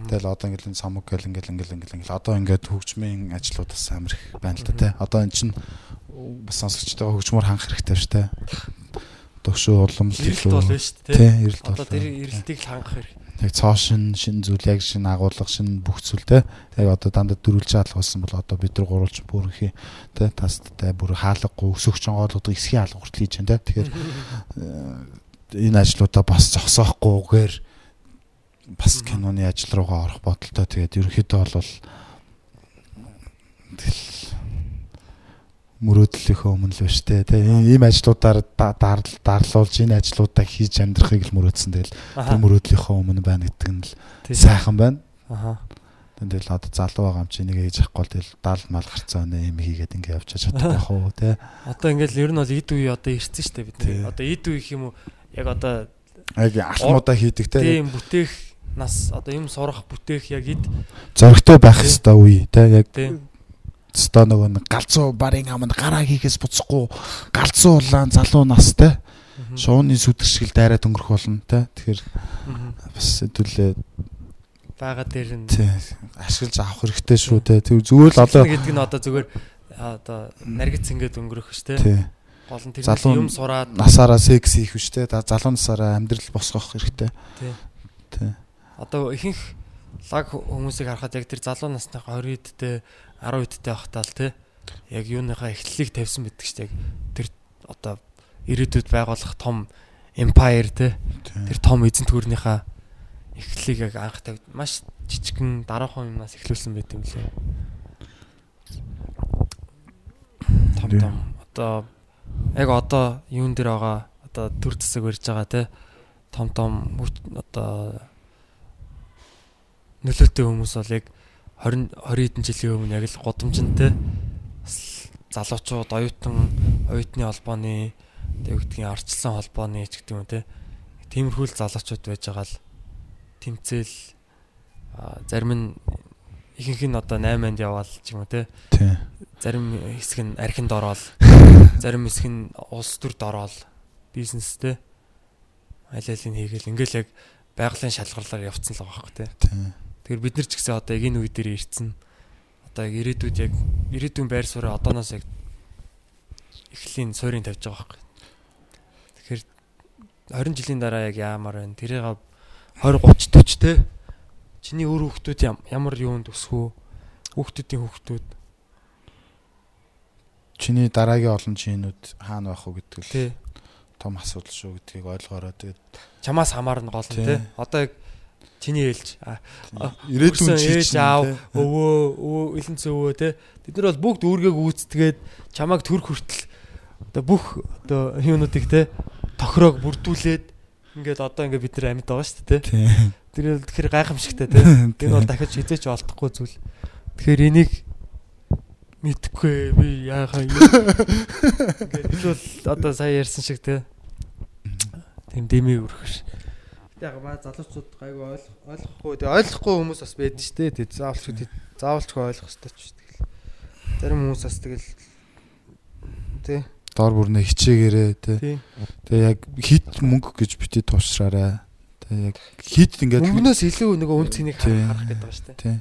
Тэгэл одоо ингээд энэ самуг гэл ингээд ингээд ингээд ингээд одоо ингээд хөгжмийн ажлууд бас амар их байна л да тий. Одоо эн чинь бас сонсогчтойгоо хөгжмөр ханх хэрэгтэй шүү дээ. Дөгшөө улам Ирэлт бол илүү- байна шүү дээ тий ирэлт Одоо бол тэр байна. ирэлтийг л хангах хэрэг. Яг цоошин шин зүйл яг шин агуулга шин бүх зүйл те яг одоо дандаа дөрвөлж хаалга болсон бол одоо бид нар гурвалж бүрхий те тасттай бүр хаалгагүй өсөгч онгоолууд эсхийн хаалга хүртэл хийж байна те тэгэхээр э, энэ ажлуудаа бас зогсоохгүйгээр бас киноны ажил руугаа орох бодолтой. Тэгээд ерөнхийдөө бол тэгэл мөрөөдлийнхөө өмнө л штэ те ийм ажлуудаар да- дарл- дарлуулж энэ ажлуудаа хийж амьдрахыг л мөрөөдсөн тэгэл тэр мөрөөдлийнхөө өмнө байна гэдэг нь л сайхан байна. Аха. Тэгэл одоо залуу байгаа юм чи нэг ээж ахгүй тэгэл дал мал гарцаа нэ юм хийгээд ингээ явж чадах байх уу те. Одоо ингээл ер нь бол эд үе одоо ирсэн шүү дээ бид. Одоо эд үе гэх юм уу? Яг одоо Яг алхмуудаа хийдэг те. тийм бүтээх нас одоо юм сурах бүтээх яг эд Зоригтой байх хэвээр үе те. Яг өстой нөгөө нэг галзуу барын аманд гараа хийхээс буцахгүй галзуу улаан залуу нас те. Мгм. Шууны сүдэр шиг л дайраад өнгөрөх болно те. Тэгэхээр бас хэдүүлээ бага дээр нь ашиглаж авах хэрэгтэй шүү те. Тэг зүгээр л Ашиглана гэдэг нь одоо зүгээр одоо наргиц ингээд өнгөрөх ш тэ. тий Гол нь тэр юм сураад насаараа секс хийх биш те. Залуу насаараа амьдрал босгох хэрэгтэй. Тий. одоо ихэнх лаг хүмүүсийг харахад яг тэр залуу насныхаа 20 эдтэй 10 эдтэй байхдаа л тэ. Яг юуныхаа эхлэлийг тавьсан байдаг ш тэ. Тэр одоо ирээдүйд байгуулах том empire тэ. Тэр том эзэн төрнийхаа эхлэлийг яг анх тавьд маш жижигхэн дараахан юмнаас эхлүүлсэн байт юм лээ. Том Тий. том одоо яг одоо юун дээр байгаа одоо төр засаг барьж байгаа те том том одоо нөлөөтэй хүмүүс бол яг 20 20 хэдэн жилийн өмнө яг л годамжинтэй бас залуучууд оюутан оюутны холбооны тэг үгдгийн арчилсан холбооны ч гэдэг юм те тиймэрхүү л залуучууд байж байгаа л тэмцээл а, зарим нь ихэнх нь одоо 8-нд яваал ч юм уу те. Зарим хэсэг нь архинд ороод зарим хэсэг нь улс төрд ороод бизнестэй аль алийг хийгээл ингээл яг байгалийн шалгарлаар явцсан л байгаа байхгүй те. Тэгэхээр бид нар ч гэсэн одоо яг энэ үе дээр ирсэн. Одоо яг ирээдүйд яг ирээдүйн байр суурь одооноос яг эхлийн суурийг тавьж байгаа байхгүй. Тэгэхээр 20 жилийн дараа яг яамаар байна. Тэрийг 20 30 40 те. Чиний өөр хүүхдүүд ям- ямар юунд өсөх үү? Хүүхдүүдийн хүүхдүүд Чиний дараагийн олон жинүүд хаана байх уу гэдэг л том асуудал шүү гэдгийг ойлгоорой. Тэгээд чамаас хамаарна гол нь тий. Одоо яг чиний ээлж ирээдүйн ээж аав өвөө өвөө элэнц өвөө те бид нар бол бүгд үүргээг үүсгээд чамайг төр хүртэл одоо бүх одоо юунуудыг те тохироог бүрдүүлээд ингээд одоо ингээд бид нар амьд байгаа шүү дээ те тэр тэгэхээр гайхамшигтай те энэ бол дахиж хизээч олдохгүй зүйл. Тэгэхээр энийг мэдхгүй би яахаа ингээд энэ бол одоо сая ярьсан шиг те тийм дэмий өрхөш яг ба залуучууд гайгүй ойлгох ойлгохгүй тэгээ ойлгохгүй хүмүүс бас байдаг шүү дээ тэг заавалч тэг заавалч ойлгох хэрэгтэй ч тэгэл зарим хүмүүс бас тэгэл тий дор бүрнээ хичээгээрээ тий. Тэгээ яг хит мөнгө гэж бити туушраарай. Тэгээ яг хит ингээд Мөнгнөөс илүү нөгөө үн цэнийг харах гэдэг байна шүү дээ. тий.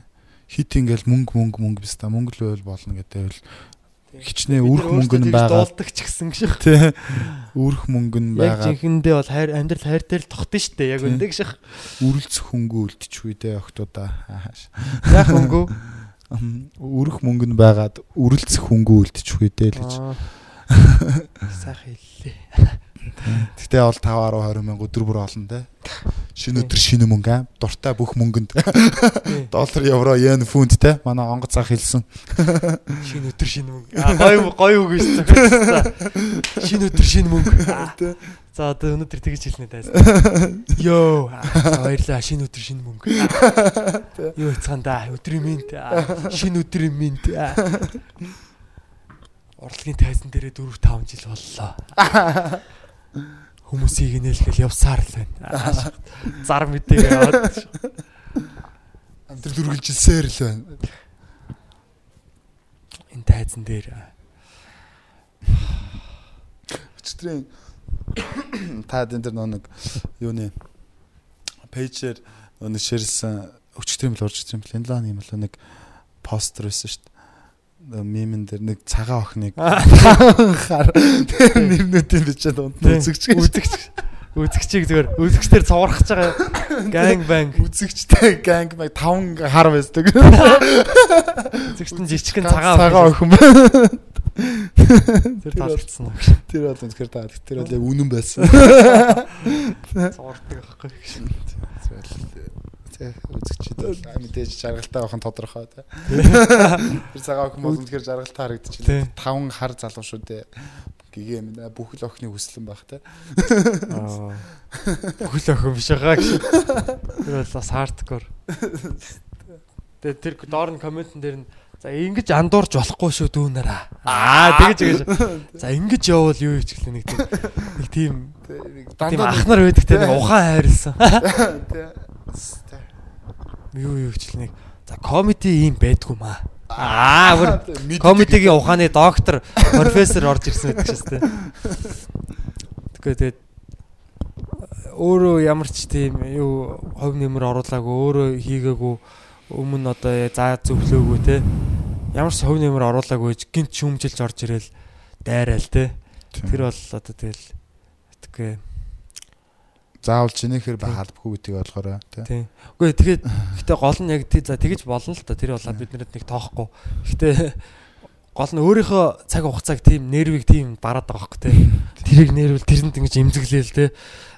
Хит ингээл мөнгө мөнгө мөнгө биш та мөнгө л байвал болно гэдэг л Тий. Хичнээн үрх нар мөнгө нь өөрсдөө тэгж байгаа. дуулдаг ч гэсэн гэж. Тий. Үрх мөнгө нь Яг байгаа. жинхэндээ бол хайр амьдрал хайр дээр л тогтсон шүү дээ. Яг үндэг ших. Үрэлцэх хөнгө үлдчихвэ дээ октоудаа. Яг өнгөө. Үрх мөнгө нь байгаад үрэлцэх хөнгө үлдчихвэ дээ л гэж. Сайхан хэллээ. Гэтэ бол 5 10 20 мянга өдөр бүр олон те. Шинэ өдөр шинэ мөнгө аа. Дуртай бүх мөнгөнд доллар, евро, йен, фунт те. Манай онгоц цаах хэлсэн. Шинэ өдөр шинэ мөнгө. Аа гоё гоё үг гэж зөвхөн. Шинэ өдөр шинэ мөнгө. За одоо өнөөдөр тэгж хэлнэ даа. Йоо. Аа, Баярлаа. Шинэ өдөр шинэ мөнгө. Юу хэцгаанда өдрийн минт. Шинэ өдрийн минт. Урлагийн тайзан дээрээ 4 5 жил боллоо. Хүмүүсийг нээлгээл явсаар л байна. Зар мэдээ яваад. Амтрал үргэлжилсээр л байна. Энэ тайзан дээр Өчтөрийн та энэ дэр нэг юуны пэйжээр нэг ширсэн өчтөрийн бил уржтөрийн бил энэ лааны юм бол нэг постэр байсан шүү дээ. Мемэн дээр нэг цагаан охиныг хар нэрнүүдийн бичээд унд нь үзэгч. Гэж. үзэгч. Үзэгчийг зүгээр үзэгчдэр цуврахж байгаа. Ганг банг үзэгчтэй ганг мэг таван хар байсдаг. үзэгчтэн жижигхэн цагаан цагаан охин тэр таалагдсан уу Тэр бол үнэхээр таа. Тэр бол яг үнэн байсан. цуврдаг байхгүй Тэ үзэгчид мэдээж жаргалтай байх нь тодорхой тэ. Тэр цагаан охин бол үнэхээр жаргалтай Тий. харагдчихлаа. Таван хар залуу шүү дээ. Гэгээ бүх л охины хүслэн байх тэ. аа бүхэл охин биш байгаа гэж тэр бол бас хардкор тэгээ тэр доор нь комментэн дээр нь за ингэж андуурж болохгүй шүү дүүнараа аа тэгэж тэгэж за ингэж явбал юу ч гэлээ нэг тийм нэг тийм тийм ахнар байдаг те нэг ухаан хайрлсан Тэ. Юу юу нэг. За комеди ийм байдгүй маа. Аа бүр комедигийн ухааны доктор профессор орж ирсэн байдаг шээс тээ. Тэгэхээр тэгээд өөрөө ямар ч тийм юу хов нэмэр оруулаагүй өөрөө хийгээгүй өмнө одоо заа зөвлөөгүй те. Ямар ч хов нэмэр оруулаагүй гинт шүмжилж орж ирэл дайраал те. Тэр бол одоо тэгэл тэгээ заавал чинийхэр байх албагүй гэдгийг болохоор тий. тийм үгүй тэгээд гэтээ гол нь яг тий за тэгэж болно л та тэр бол биднэрт нэг тоохгүй гэтээ гол нь өөрийнхөө цаг хугацааг тийм нервийг тийм бараад байгаа хөөхгүй те тэрийг нервэл тэрэнд ингэж имзэглээл те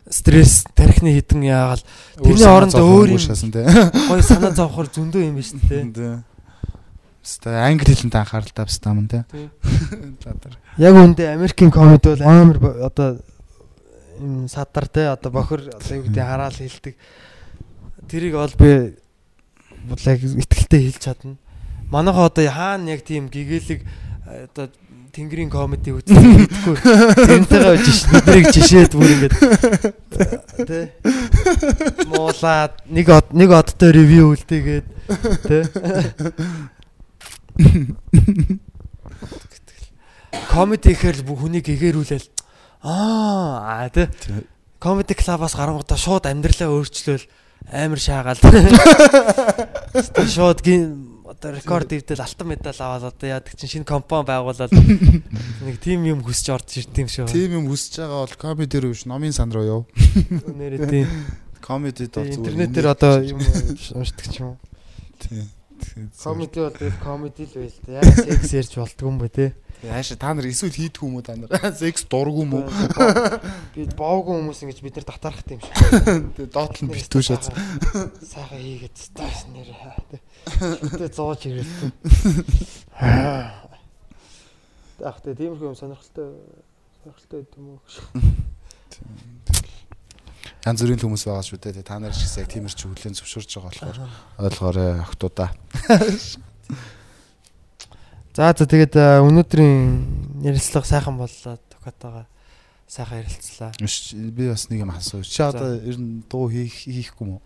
стресс тархины хитэн яагаал тэрний орондоо өөр юм шасан тий. гоё санаа зовхор зөндөө юм биш Тий. Ста англи хэлэнд анхааралтай баста юм тий. Тий. Яг үндэ Америкийн комеди бол амар одоо садар те одоо бохор одоо юу гэдэг хараал хэлдэг тэрийг бол би яг ихтгэлтэй хэлж чадна. Манайха одоо хаана яг тийм гэгээлэг одоо тэнгэрийн комеди үзэх гэдэггүй тэрнтэйгээ жиш биднийг жишээд бүр ингээд тэ муулаад нэг од нэг одтой ревю үлдээгээд тэ комеди ихээр бүх хүнийг гэгэрүүлээл аа тэ комеди клабаас гарангуудаа шууд амьдралаа өөрчлөөл амар шаагаал шууд гин одоо рекорд ивдэл алтан медаль аваад одоо яадаг чинь шинэ компани байгуулаад нэг тим юм хүсч орж ирд юм шүү. Тим юм үсэж байгаа бол комеди руу биш номын сан руу яв. Нэрээ тийм Комедид бол зүгээр. интернетээр одоо юм уншдаг ч юм. Тийм. Комеди бол комеди л байл та. Яа секс ярьж болдгүй юм бэ те. Яаша та нар эсвэл хийдгүү юм уу та нар? Секс дурггүй юм уу? Би бооггүй хүмүүс ингэж бид нар татарах юм шиг. Тэгээ доотлол нь битүү шат. Сайхан хийгээд стас нэр. Тэ зооч ирэлтэн. Ах тэ тиймэрхүү юм сонирхолтой сонирхолтой юм уу? Янз бүрийн хүмүүс байгаа шүү дээ. Та нар ч гэсэн яг тиймэр чи хүлэн зөвшөөрч байгаа болохоор ойлгоорой охтуудаа. За за тэгээд өнөөдрийн ярилцлага сайхан боллоо. Токатаага сайхан ярилцлаа. Би бас нэг юм асуу. Чи одоо ер нь дуу хийх хийхгүй мүү?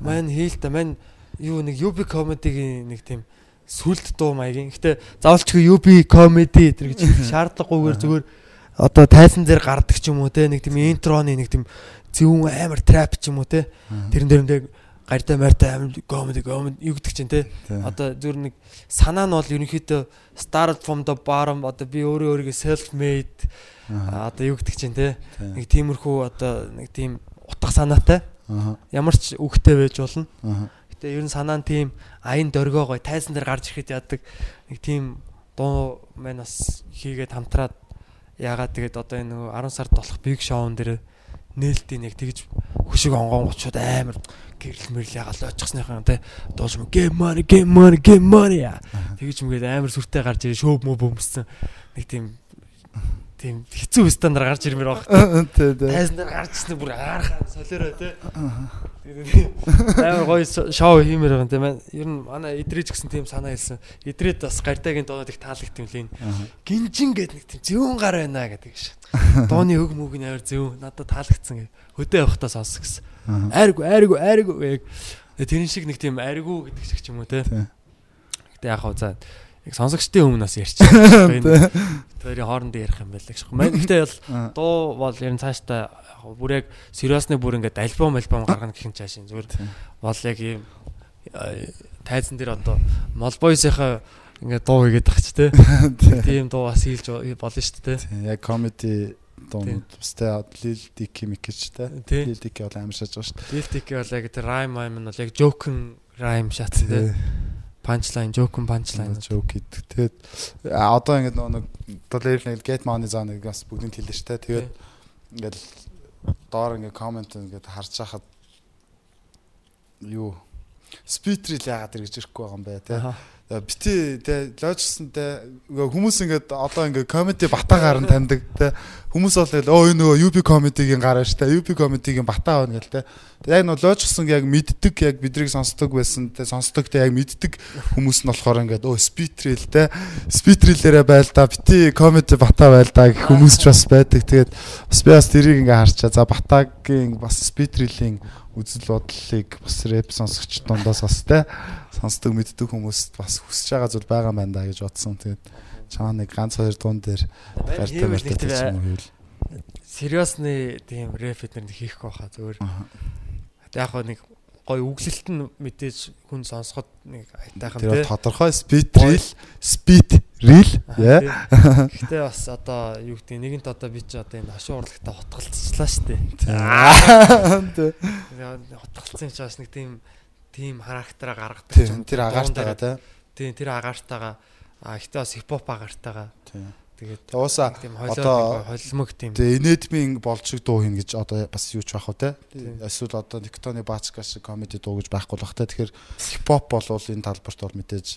Мань хийл та мань юу нэг UB comedy-гийн нэг тийм сүлд дуу маягийн. Гэтэ заавалчгүй UB comedy тэр гэж шаардлагагүйгээр зүгээр одоо тайзан дээр гардаг ч юм уу те нэг тийм интроны нэг тийм зөвүүн амар трап ч юм уу те тэрэн дэрэндээ гартай мартай амар комеди комеди юу гэдэг чинь те? Одоо зүгээр нэг санаа нь бол ерөнхийдөө start from the bottom. Одоо би өөрөө өөрийгөө self made одоо юу гэдэг чинь те? Нэг тиймэрхүү одоо нэг тийм утга санаатай. Ямар ч үгтэй байж болно. Гэтээ ер нь санаа нь тийм аян дөргөө гой. Тайзан дээр гарч ирэхэд яадаг нэг тийм дуу маань бас хийгээд хамтраад яагаад тэгээд одоо энэ нөгөө 10 сард болох big show-н дээр нээлтийн яг тэгж хөшиг онгон гочууд амар гэрэл мэрэл ягаал очихсныхан те. Мө get money get money get money. Тэгж мгээд амар сүртэй гарч ирээ. Шөөб мө бөмбсөн нэг тийм тийм хэцүү стандар гарч ирмээр баг. Тий, тий. Тайзан дээр гарч ирсэн бүр аархаа солиороо тий. Амар гоё шоу хиймээр байгаа юм тийм. Ер нь манай идрэж гэсэн тийм санаа хэлсэн. Идрээд бас гартагийн доонод их таалагд юм лин. Гинжин гэдэг нэг тийм зөвүүн гар байна гэдэг ш. Дооны өг мүг нь амар зөв надад таалагдсан гэ. Хөдөө явахтаа сонс гэсэн. Айргу айргу айргу яг тэрэн шиг нэг тийм айргу гэдэг шиг ч юм уу тий. Гэтэ яг хаа за яг сонсогчдын өмнөөс ярьчих. Тэрийн хоорондоо ярих юм байл гэх юм. Гэхдээ бол дуу бол ер нь цаашдаа бүр яг сериосны бүр ингээд альбом альбом гаргана гэх юм чаашийн зүгээр бол яг ийм тайзан дээр одоо Молбойсынхаа ингээд дуу хийгээд тахч те. Тийм дуу бас хийлж болно шүү дээ те. Яг комеди дуунууд бастай Lil Dicky Mickey те. Lil Dicky бол амар шаж байгаа шүү дээ. Lil Dicky бол яг тэр rhyme rhyme нь бол яг joke rhyme шат те punchline joke punchline joke гэдэг. Тэгээд одоо ингээд нөгөө одоо level нэг get money zone нэг бас бүгдийг хэлнэ шүү дээ. Тэгээд ингээд доор ингээд comment ингээд харж хахад юу спитрил яагаад ирж ирэхгүй байгаа юм бэ те бити те ложсон те хүмүүс ингээд одоо ингээд комеди батагаар нь таньдаг те. Хүмүүс бол өө нөгөө UB комедигийн гараа штэ UB комедигийн батаа байна гэл те яг нөгөө ложсон яг мэддэг яг бидрийг сонсдог байсан те сонсдог те яг мэддэг хүмүүс нь болохоор ингээд өө спитрил те спитрилээрээ байл та бити комеди батаа байл та гэх хүмүүс ч бас байдаг. Тэгээд бас би бас тэрийг ингээд харчаа. За батагийн бас спитрилийн үзэл бодлыг бас рэп сонсогч дундаас бас те сонсдог мэддэг хүмүүст бас хүсэж байгаа зүйл байгаа юм байна да гэж бодсон. Тэгээд чаа нэг ганц хоёр дуун дээр барьтай гэж юм хийвэл сериосны тийм рэп эднэр хийхгүй хаа зүгээр. Яг хоо нэг гой үглэлт нь мэдээж хүн сонсоход нэг айтайхан тийм. Тэр тодорхой speed reel, speed reel яа. Гэхдээ бас одоо юу гэдэг нэгэнт одоо би чи одоо энэ хашуу урлагтаа хотголцлаа штэ. Тийм. Хотголцсон ч бас нэг тийм тийм характераа гаргадаг юм. Тэр агаартайгаа тийм. Тэр агаартайгаа а ихтэй бас хипхоп агаартайгаа. Тийм. Тэгээд уусаа одоо холимог тийм. Тэгээ инедмийн болчиг дуу хийнэ гэж одоо бас юу ч байх вэ те. Эсвэл одоо Никтоны Баачка шиг комеди дуу гэж байхгүй бах те. Тэгэхээр хипхоп бол энэ талбарт бол мэдээж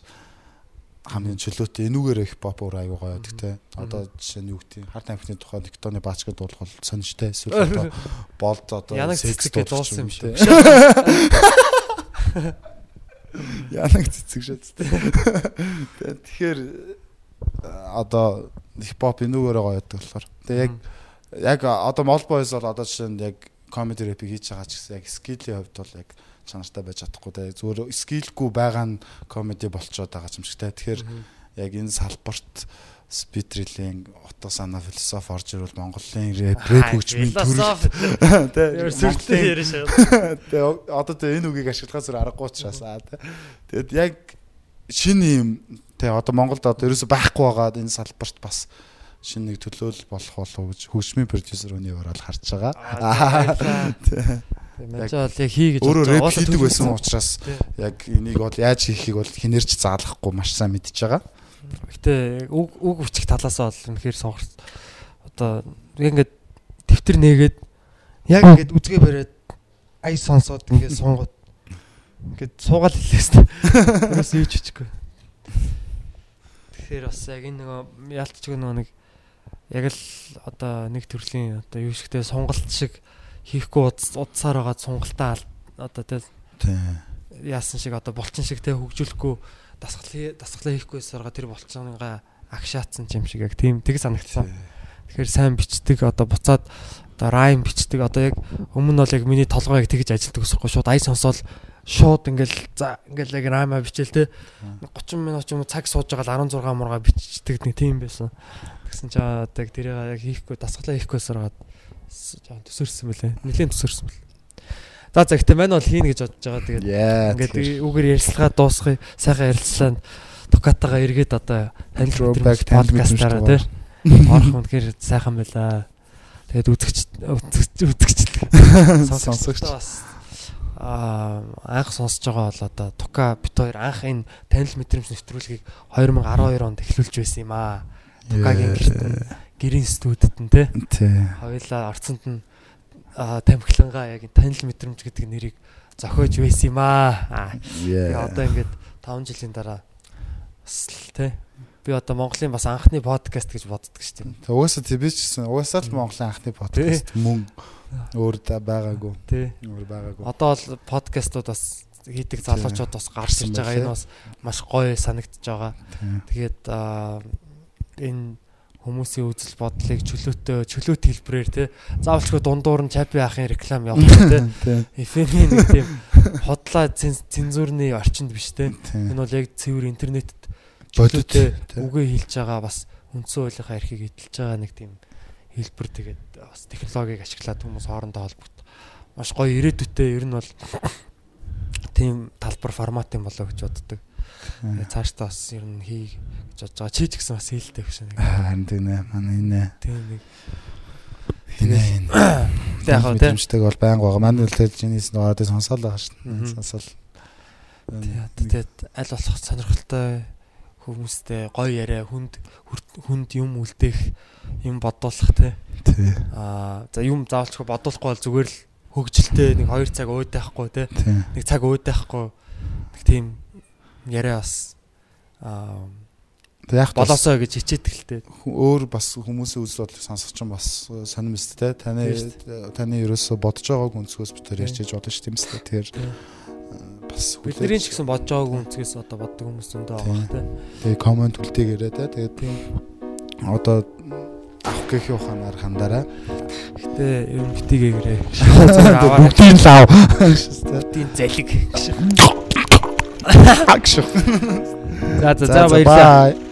хамгийн чөлөөтэй энүүгээр хипхоп өөр аягүй гоё байдаг те. Одоо жишээ нь юу гэдэг харт амхны тухай Никтоны Баачка дуулах бол сонжтой эсвэл одоо болд одоо секс дуулсан юм шиг. Янаг цэцэг шээ. Тэгэхээр одоо хипхоп энүүгээрээ гоё яддаг болохоор. Тэгээ яг яг одоо Boys бол одоо жишээ нь яг comedy rap хийж байгаа ч гэсэн яг skill-ийн хувьд бол яг чанартай байж чадахгүй те зүгээр скиллгүй байгаа нь comedy болцоод байгаа юм шиг те. Тэгэхээр яг энэ салбарт спидрилийн утга санаа философи орж ирвэл Монголын рэп хөгжмийн төрөл. Тий сүртэй яриаш тий одоо тий энэ үгийг ашиглахаас аргагүй учраас тий тэгэд яг шинэ юм тий одоо Монголд одоо ерөөсөй байхгүй байгаа энэ салбарт бас шинэ нэг төлөөлөл болох болов гэж хөгжмийн продюсер өний орол харж байгаа. Мэж бол яг хий гэж өөрөө рэп хийдэг байсан учраас яг энийг бол яаж хийхийг бол хинэрч заалахгүй маш сайн мэдж байгаа. Гэтэ үг үг үчих талаас бол үнэхээр сонголт одоо ингээд дэвтэр нээгээд яг ингээд үзгээ бариад ай сонсоод ингээд сунгууд ингээд суугаал хэлээс тээ. Ерөөс юу ч хийчихгүй. Тэгэхээр бас яг энэ нөгөө яалтчгүй нөгөө нэг яг л одоо нэг төрлийн одоо юу шигтэй сонголт шиг хийхгүй удсаар байгаа сонголтаа одоо тээ яасан шиг одоо болчин шиг тээ хөгжүүлэхгүй дасгал дасгалаа хийхгүй сарга тэр болцооныгаа агшаацсан юм шиг яг тийм тэг санагдсан. Тэгэхээр сайн бичдэг одоо буцаад одоо райм бичдэг одоо яг өмнө нь бол яг миний толгой яг тэгж ажилтдаг усахгүй шууд ай сонсоол шууд ингээл за ингээл яг рама бичээл те 30 минут ч юм уу цаг сууж байгаа л 16 мурга бичдэг нэг тийм байсан. Тэгсэн чи одоо яг тэрийг яг хийхгүй дасгалаа хийхгүйсээр гад төсөрсөн мөлий. Нилийн төсөрсөн мөл. За за гэхдээ мань бол хийнэ гэж бодож байгаа. Тэгээд ингээд үгээр ярилцлага дуусгая. Сайхан ярилцлаа. Токатагаа эргээд одоо танил подкастаараа тий. Орох үнэхээр сайхан байлаа. Тэгээд үзэгч үзэгч үзэгч Сонсогч. бас аа анх сонсож байгаа бол одоо Тука бит хоёр анх энэ танил мэдрэмж нэвтрүүлгийг 2012 онд эхлүүлж байсан юм аа. Тукагийн гэрийн студид нь тий. Хоёлаа орцонд нь тамхилангаа яг танил мэдрэмж гэдэг нэрийг зохиож байсан юм аа. Тэгээ одоо ингээд 5 жилийн дараа бас л тий. Би одоо Монголын бас анхны подкаст гэж боддог шүү дээ. Тэг угаасаа тий би ч гэсэн угаасаа л Монголын анхны подкаст мөн өөр байгаагүй. Тий. Өөр байгаагүй. Одоо бол подкастууд бас хийдэг залуучууд бас гарч ирж байгаа. Энэ бас маш гоё санагдаж байгаа. Тэгээд энэ хүмүүсийн үзэл бодлыг чөлөөтэй чөлөөт хэлбэрээр те. Заавалчгүй дундуур нь чапи ахын реклам явуулдаг те. FM-ийн нэг тийм хотлоо цен- цензурны орчинд биш те. Энэ бол яг цэвэр интернетэд чөлөөтэй үгээ хэлж байгаа бас үндсэн хуулийнхаа эрхийг эдэлж байгаа нэг тийм хэлбэр. Тэгээд бас технологиг ашиглаад хүмүүс хоорондоо холбогд. Маш гоё ирээдүйтэй ер нь бол тийм талбар формат юм болоо гэж боддог. Цаашдаа бас ер нь хий бодож байгаа. Чи ч гэсэн бас хэлдэг биш нэг. Харин тийм нэ манай энэ Тийм нэг. энэ энэ. Тэг яг гоо тий. Мэдэмжтэйг бол байнга байгаа. Манай интеллиженс нугаад сонсоол байгаа шүү Мгм. дээ. Сонсоол. Тэгээд аль болох сонирхолтой хүмүүстэй гоё яриа хүнд хүнд юм үлдээх юм бодуулах те аа за юм заавалчгүй бодуулахгүй бол зүгээр л хөгжилтэй нэг 2 цаг уудайхгүй те нэг цаг уудайхгүй нэг тийм яриа бас аа Тэг яг болоосоо гэж ху- өөр бас хүмүүсийн үзэл бодлыг сонсох ч юм бас сонирм өст те таны Тийм таны ерөөсө бодож байгааг өнцгөөс Тийм. ярьж бодож шүү дээ тэгэхээр тэгэхээр Тийм. бас бидний ч гэсэн бодож байгаагүй үнцгээс одоо боддог хүмүүс зөндөө байгаа те тэгээ комент үлдээгээрээ те тэгээд тийм одоо авах гэх ухаанаар хандараа. Гэтээ ер нь битгийгээрээ бүгдийн лав. Залиг гэж агш за за за баярлалаа